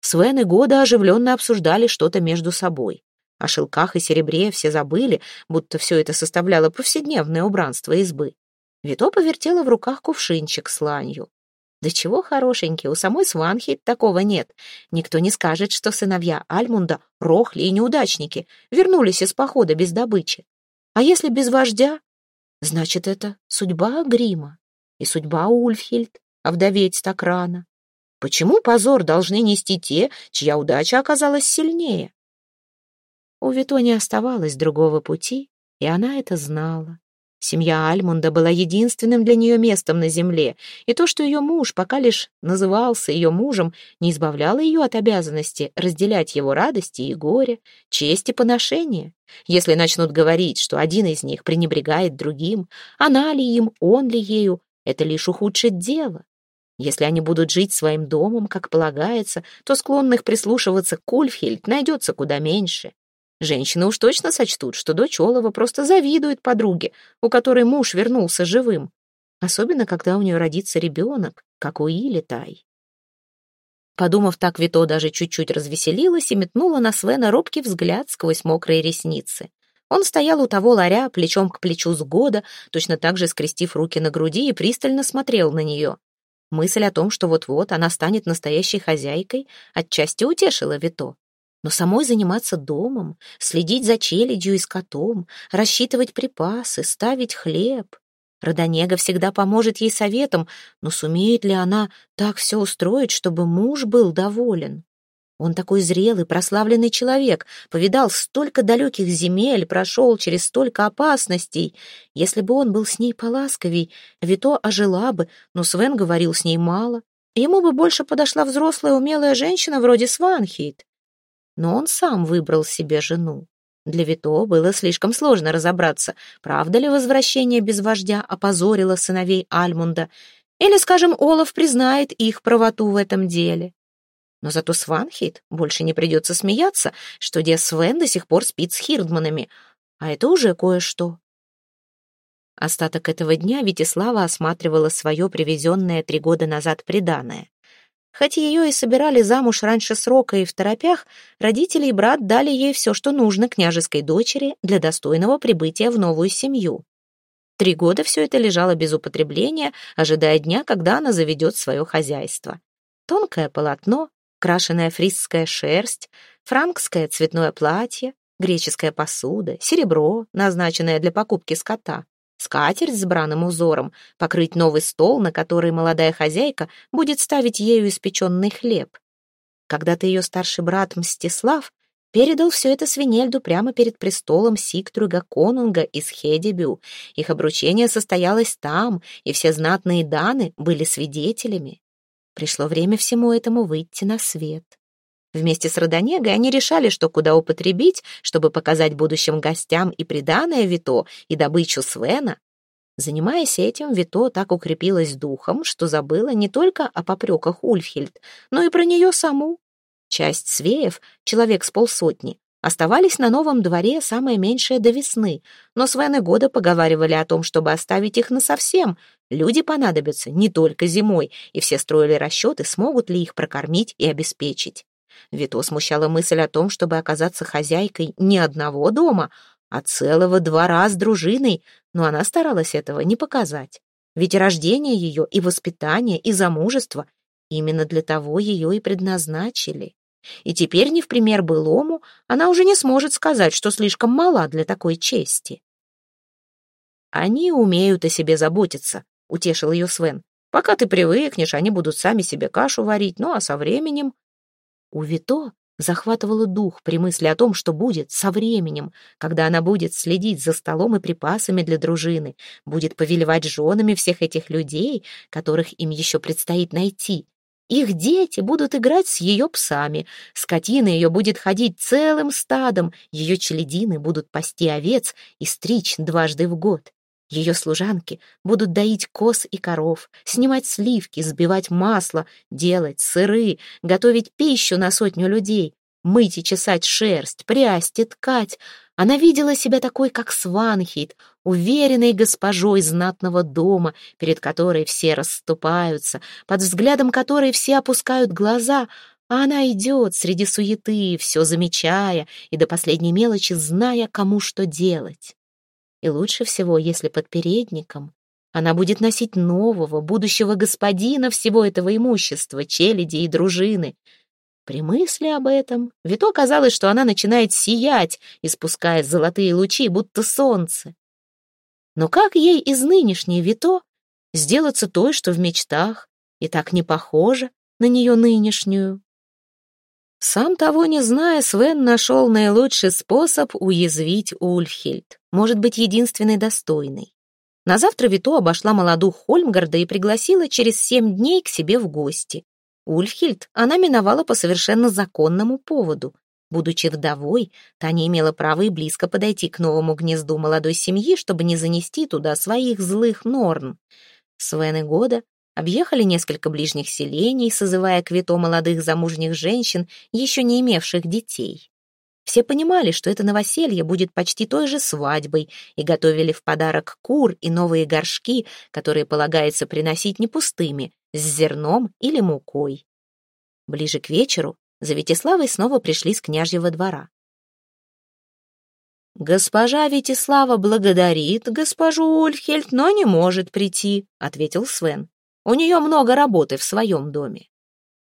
Свен и Года оживленно обсуждали что-то между собой. О шелках и серебре все забыли, будто все это составляло повседневное убранство избы. Вито повертела в руках кувшинчик с ланью. Да чего хорошенький, у самой Сванхи такого нет. Никто не скажет, что сыновья Альмунда, рохли и неудачники, вернулись из похода без добычи. А если без вождя? Значит, это судьба Грима и судьба Ульфхильд, овдоветь так рано. Почему позор должны нести те, чья удача оказалась сильнее? У Вито не оставалось другого пути, и она это знала. Семья Альмунда была единственным для нее местом на земле, и то, что ее муж пока лишь назывался ее мужем, не избавляло ее от обязанности разделять его радости и горе, честь и поношение. Если начнут говорить, что один из них пренебрегает другим, она ли им, он ли ею, это лишь ухудшит дело. Если они будут жить своим домом, как полагается, то склонных прислушиваться к Ульфхельд найдется куда меньше. Женщины уж точно сочтут, что дочь Олова просто завидует подруге, у которой муж вернулся живым. Особенно, когда у нее родится ребенок, как у Илитай. Подумав так, Вито даже чуть-чуть развеселилась и метнула на Свена робкий взгляд сквозь мокрые ресницы. Он стоял у того ларя, плечом к плечу с года, точно так же скрестив руки на груди и пристально смотрел на нее. Мысль о том, что вот-вот она станет настоящей хозяйкой, отчасти утешила Вито. Но самой заниматься домом, следить за челядью и скотом, рассчитывать припасы, ставить хлеб. Родонега всегда поможет ей советом, но сумеет ли она так все устроить, чтобы муж был доволен? Он такой зрелый, прославленный человек, повидал столько далеких земель, прошел через столько опасностей. Если бы он был с ней поласковей, Вито ожила бы, но Свен говорил с ней мало. Ему бы больше подошла взрослая умелая женщина вроде Сванхейт. Но он сам выбрал себе жену. Для Вито было слишком сложно разобраться, правда ли возвращение без вождя опозорило сыновей Альмунда, или, скажем, Олаф признает их правоту в этом деле. Но зато Сванхейт больше не придется смеяться, что Де Свен до сих пор спит с Хирдманами, а это уже кое-что. Остаток этого дня Витислава осматривала свое привезенное три года назад приданое. Хоть ее и собирали замуж раньше срока и в торопях, родители и брат дали ей все, что нужно княжеской дочери для достойного прибытия в новую семью. Три года все это лежало без употребления, ожидая дня, когда она заведет свое хозяйство. Тонкое полотно, крашеная фрисская шерсть, франкское цветное платье, греческая посуда, серебро, назначенное для покупки скота, скатерть с браным узором, покрыть новый стол, на который молодая хозяйка будет ставить ею испеченный хлеб. Когда-то ее старший брат Мстислав передал все это Свинельду прямо перед престолом Сиктрюга Конунга из Хедебю. Их обручение состоялось там, и все знатные даны были свидетелями. Пришло время всему этому выйти на свет. Вместе с Родонегой они решали, что куда употребить, чтобы показать будущим гостям и приданное Вито, и добычу Свена. Занимаясь этим, Вито так укрепилась духом, что забыла не только о попреках Ульфхельд, но и про нее саму. Часть свеев, человек с полсотни, оставались на новом дворе самое меньшее до весны, но Свен и Года поговаривали о том, чтобы оставить их насовсем. Люди понадобятся не только зимой, и все строили расчеты, смогут ли их прокормить и обеспечить. Вито смущала мысль о том, чтобы оказаться хозяйкой не одного дома, а целого двора с дружиной, но она старалась этого не показать. Ведь рождение ее и воспитание, и замужество именно для того ее и предназначили. И теперь, не в пример былому, она уже не сможет сказать, что слишком мала для такой чести. «Они умеют о себе заботиться», — утешил ее Свен. «Пока ты привыкнешь, они будут сами себе кашу варить, ну а со временем...» У Вито захватывало дух при мысли о том, что будет со временем, когда она будет следить за столом и припасами для дружины, будет повелевать женами всех этих людей, которых им еще предстоит найти. Их дети будут играть с ее псами, скотина ее будет ходить целым стадом, ее челядины будут пасти овец и стричь дважды в год. Ее служанки будут доить коз и коров, снимать сливки, сбивать масло, делать сыры, готовить пищу на сотню людей, мыть и чесать шерсть, прясть и ткать. Она видела себя такой, как Сванхит, уверенной госпожой знатного дома, перед которой все расступаются, под взглядом которой все опускают глаза, а она идет среди суеты, все замечая и до последней мелочи зная, кому что делать. И лучше всего, если под передником Она будет носить нового, будущего господина всего этого имущества, челяди и дружины. При мысли об этом Вито казалось, что она начинает сиять, испуская золотые лучи, будто солнце. Но как ей из нынешней Вито сделаться той, что в мечтах, и так не похожа на нее нынешнюю? Сам того не зная, Свен нашел наилучший способ уязвить Ульфхильд, может быть, единственный достойный. На завтра Вито обошла молоду Хольмгарда и пригласила через семь дней к себе в гости. Ульфхильд она миновала по совершенно законному поводу. Будучи вдовой, та не имела права и близко подойти к новому гнезду молодой семьи, чтобы не занести туда своих злых норн. Свен и Года объехали несколько ближних селений, созывая к Вито молодых замужних женщин, еще не имевших детей. Все понимали, что это новоселье будет почти той же свадьбой, и готовили в подарок кур и новые горшки, которые полагается приносить не пустыми, с зерном или мукой. Ближе к вечеру за Витиславой снова пришли с княжьего двора. «Госпожа Витислава благодарит госпожу Ульхельд, но не может прийти», — ответил Свен. «У нее много работы в своем доме».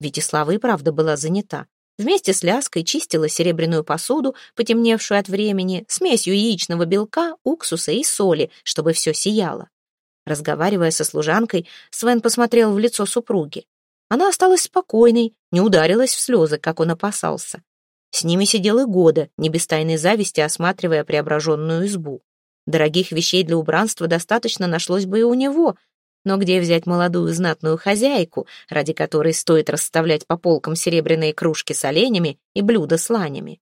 Витислава и правда была занята. Вместе с ляской чистила серебряную посуду, потемневшую от времени, смесью яичного белка, уксуса и соли, чтобы все сияло. Разговаривая со служанкой, Свен посмотрел в лицо супруги. Она осталась спокойной, не ударилась в слезы, как он опасался. С ними сидел и Года, не без тайной зависти осматривая преображенную избу. Дорогих вещей для убранства достаточно нашлось бы и у него, но где взять молодую знатную хозяйку, ради которой стоит расставлять по полкам серебряные кружки с оленями и блюда с ланями?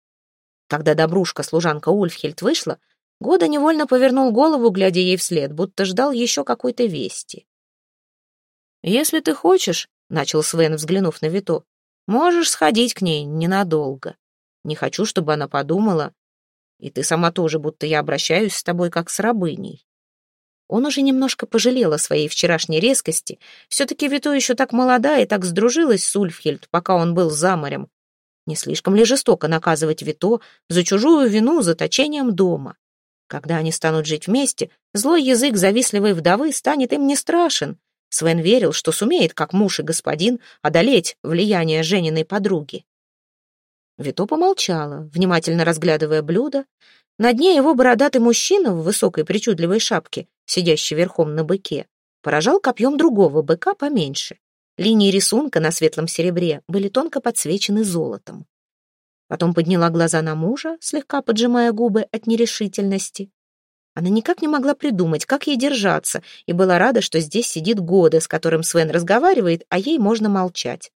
Когда добрушка, служанка Ульфхельд, вышла, Года невольно повернул голову, глядя ей вслед, будто ждал еще какой-то вести. «Если ты хочешь», — начал Свен, взглянув на Вито, — «можешь сходить к ней ненадолго. Не хочу, чтобы она подумала, и ты сама тоже, будто я обращаюсь с тобой как с рабыней». Он уже немножко пожалел о своей вчерашней резкости. Все-таки Вито еще так молода и так сдружилась с Ульфхельд, пока он был за морем. Не слишком ли жестоко наказывать Вито за чужую вину заточением дома? Когда они станут жить вместе, злой язык завистливой вдовы станет им не страшен. Свен верил, что сумеет, как муж и господин, одолеть влияние Жениной подруги. Вито помолчала, внимательно разглядывая блюдо. На дне его бородатый мужчина в высокой причудливой шапке сидящий верхом на быке, поражал копьем другого быка поменьше. Линии рисунка на светлом серебре были тонко подсвечены золотом. Потом подняла глаза на мужа, слегка поджимая губы от нерешительности. Она никак не могла придумать, как ей держаться, и была рада, что здесь сидит Года, с которым Свен разговаривает, а ей можно молчать.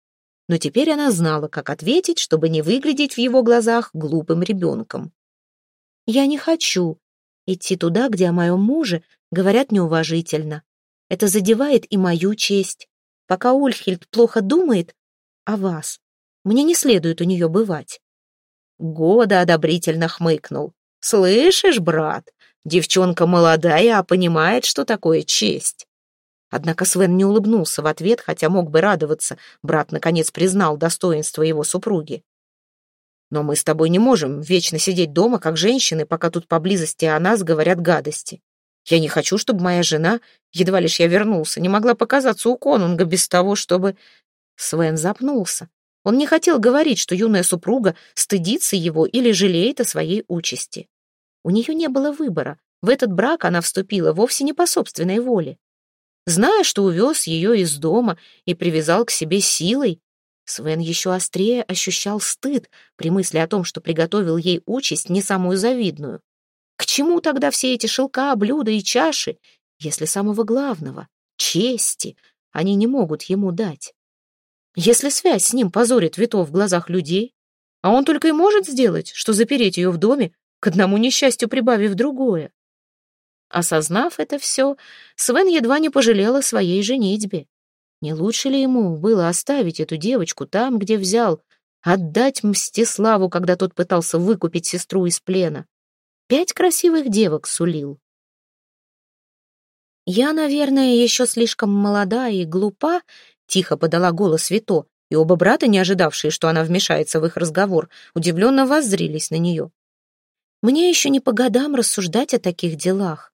Но теперь она знала, как ответить, чтобы не выглядеть в его глазах глупым ребенком. «Я не хочу идти туда, где о моем муже говорят неуважительно. Это задевает и мою честь. Пока Ульхельд плохо думает о вас, мне не следует у нее бывать. Года одобрительно хмыкнул. «Слышишь, брат, девчонка молодая, а понимает, что такое честь». Однако Свен не улыбнулся в ответ, хотя мог бы радоваться. Брат, наконец, признал достоинство его супруги. «Но мы с тобой не можем вечно сидеть дома, как женщины, пока тут поблизости о нас говорят гадости. Я не хочу, чтобы моя жена, едва лишь я вернулся, не могла показаться у конунга без того, чтобы...» Свен запнулся. Он не хотел говорить, что юная супруга стыдится его или жалеет о своей участи. У нее не было выбора. В этот брак она вступила вовсе не по собственной воле. Зная, что увез ее из дома и привязал к себе силой, Свен еще острее ощущал стыд при мысли о том, что приготовил ей участь не самую завидную. К чему тогда все эти шелка, блюда и чаши, если самого главного, чести, они не могут ему дать? Если связь с ним позорит Вито в глазах людей, а он только и может сделать, что запереть ее в доме, к одному несчастью прибавив другое. Осознав это все, Свен едва не пожалела своей женитьбе. Не лучше ли ему было оставить эту девочку там, где взял, отдать Мстиславу, когда тот пытался выкупить сестру из плена? Пять красивых девок сулил. «Я, наверное, еще слишком молода и глупа», — тихо подала голос Вито, и оба брата, не ожидавшие, что она вмешается в их разговор, удивленно воззрились на нее. «Мне еще не по годам рассуждать о таких делах.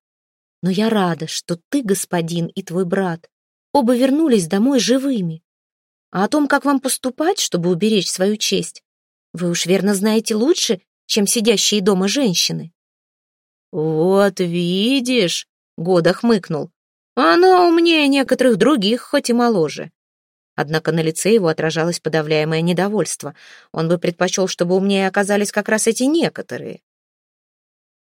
Но я рада, что ты, господин, и твой брат оба вернулись домой живыми. А о том, как вам поступать, чтобы уберечь свою честь, вы уж верно знаете лучше, чем сидящие дома женщины. «Вот видишь», — Года хмыкнул, — «она умнее некоторых других, хоть и моложе». Однако на лице его отражалось подавляемое недовольство. Он бы предпочел, чтобы умнее оказались как раз эти некоторые.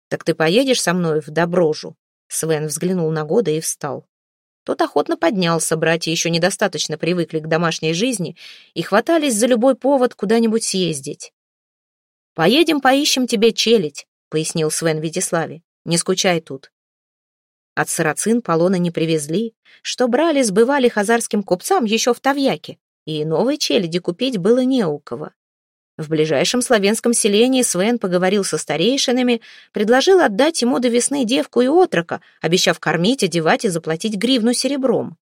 «Так ты поедешь со мной в Доброжу?» Свен взглянул на Года и встал. Тот охотно поднялся, братья еще недостаточно привыкли к домашней жизни и хватались за любой повод куда-нибудь съездить. «Поедем поищем тебе челядь», — пояснил Свен Витиславе. «Не скучай тут». От сарацин полона не привезли, что брали, сбывали хазарским купцам еще в Тавьяке, и новой челяди купить было не у кого. В ближайшем славянском селении Свен поговорил со старейшинами, предложил отдать ему до весны девку и отрока, обещав кормить, одевать и заплатить гривну серебром.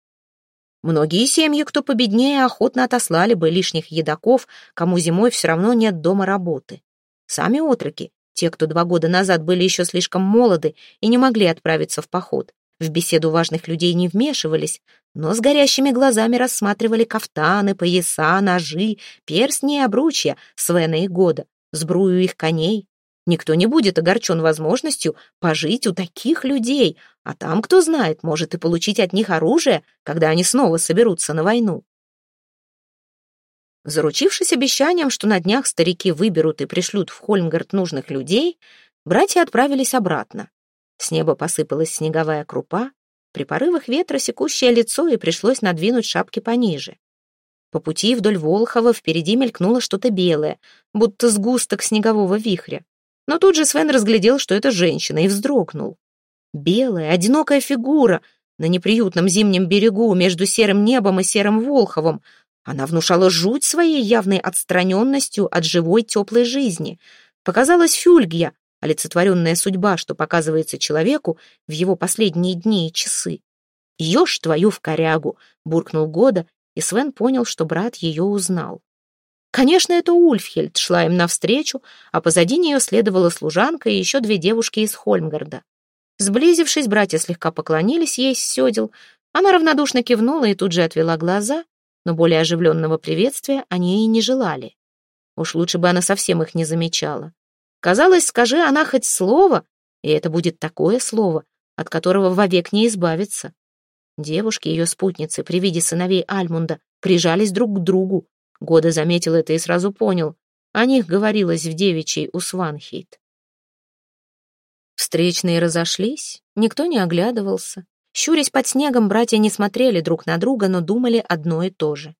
Многие семьи, кто победнее, охотно отослали бы лишних едоков, кому зимой все равно нет дома работы. Сами отроки, те, кто два года назад были еще слишком молоды и не могли отправиться в поход, в беседу важных людей не вмешивались, но с горящими глазами рассматривали кафтаны, пояса, ножи, перстни и обручья Свена и Года, сбрую их коней. Никто не будет огорчен возможностью пожить у таких людей, а там, кто знает, может и получить от них оружие, когда они снова соберутся на войну. Заручившись обещанием, что на днях старики выберут и пришлют в Хольмгард нужных людей, братья отправились обратно. С неба посыпалась снеговая крупа, при порывах ветра секущее лицо, и пришлось надвинуть шапки пониже. По пути вдоль Волхова впереди мелькнуло что-то белое, будто сгусток снегового вихря. Но тут же Свен разглядел, что это женщина, и вздрогнул. Белая, одинокая фигура на неприютном зимнем берегу между серым небом и серым Волховом. Она внушала жуть своей явной отстраненностью от живой теплой жизни. Показалась Фюльгия, олицетворенная судьба, что показывается человеку в его последние дни и часы. «Ешь твою в корягу!» — буркнул Года, и Свен понял, что брат ее узнал. Конечно, это Ульфхельд шла им навстречу, а позади нее следовала служанка и еще две девушки из Хольмгарда. Сблизившись, братья слегка поклонились ей с седел. Она равнодушно кивнула и тут же отвела глаза, но более оживленного приветствия они и не желали. Уж лучше бы она совсем их не замечала. Казалось, скажи она хоть слово, и это будет такое слово, от которого вовек не избавиться. Девушки, ее спутницы, при виде сыновей Альмунда, прижались друг к другу. Года заметил это и сразу понял. О них говорилось в девичьей у Сванхейт. Встречные разошлись, никто не оглядывался. Щурясь под снегом, братья не смотрели друг на друга, но думали одно и то же.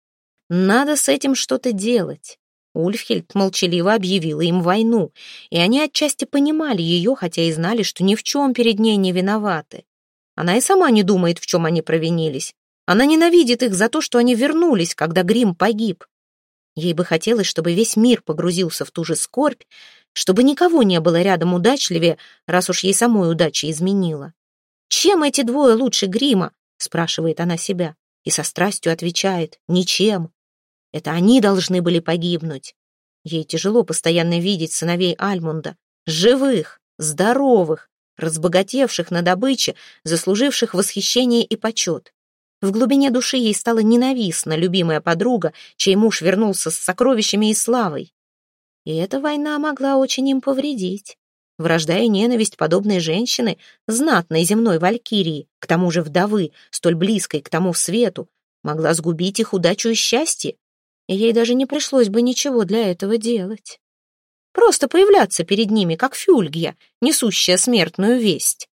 Надо с этим что-то делать. Ульфхельд молчаливо объявила им войну, и они отчасти понимали ее, хотя и знали, что ни в чем перед ней не виноваты. Она и сама не думает, в чем они провинились. Она ненавидит их за то, что они вернулись, когда Грим погиб. Ей бы хотелось, чтобы весь мир погрузился в ту же скорбь, чтобы никого не было рядом удачливее, раз уж ей самой удача изменила. «Чем эти двое лучше Грима?» — спрашивает она себя, и со страстью отвечает «Ничем». Это они должны были погибнуть. Ей тяжело постоянно видеть сыновей Альмунда, живых, здоровых, разбогатевших на добыче, заслуживших восхищение и почет. В глубине души ей стала ненавистна любимая подруга, чей муж вернулся с сокровищами и славой. И эта война могла очень им повредить. Вражда и ненависть подобной женщины, знатной земной валькирии, к тому же вдовы, столь близкой к тому свету, могла сгубить их удачу и счастье, и ей даже не пришлось бы ничего для этого делать. Просто появляться перед ними, как фюльгия, несущая смертную весть.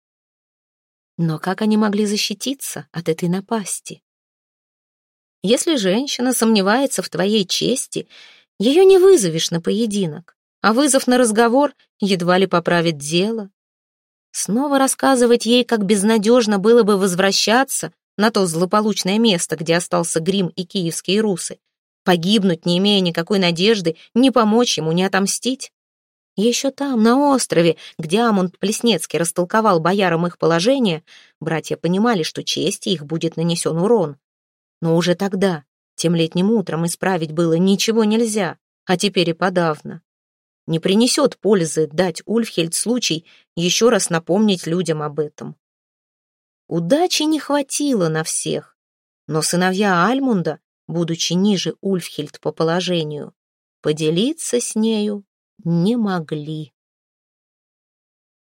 Но как они могли защититься от этой напасти? Если женщина сомневается в твоей чести, ее не вызовешь на поединок, а вызов на разговор едва ли поправит дело. Снова рассказывать ей, как безнадежно было бы возвращаться на то злополучное место, где остался Грим и киевские русы, Погибнуть, не имея никакой надежды, не помочь ему, не отомстить? Еще там, на острове, где Амунд Плеснецкий растолковал боярам их положение, братья понимали, что чести их будет нанесен урон. Но уже тогда, тем летним утром, исправить было ничего нельзя, а теперь и подавно. Не принесет пользы дать Ульфхельд случай еще раз напомнить людям об этом. Удачи не хватило на всех, но сыновья Альмунда, будучи ниже Ульфхильд по положению, поделиться с нею не могли.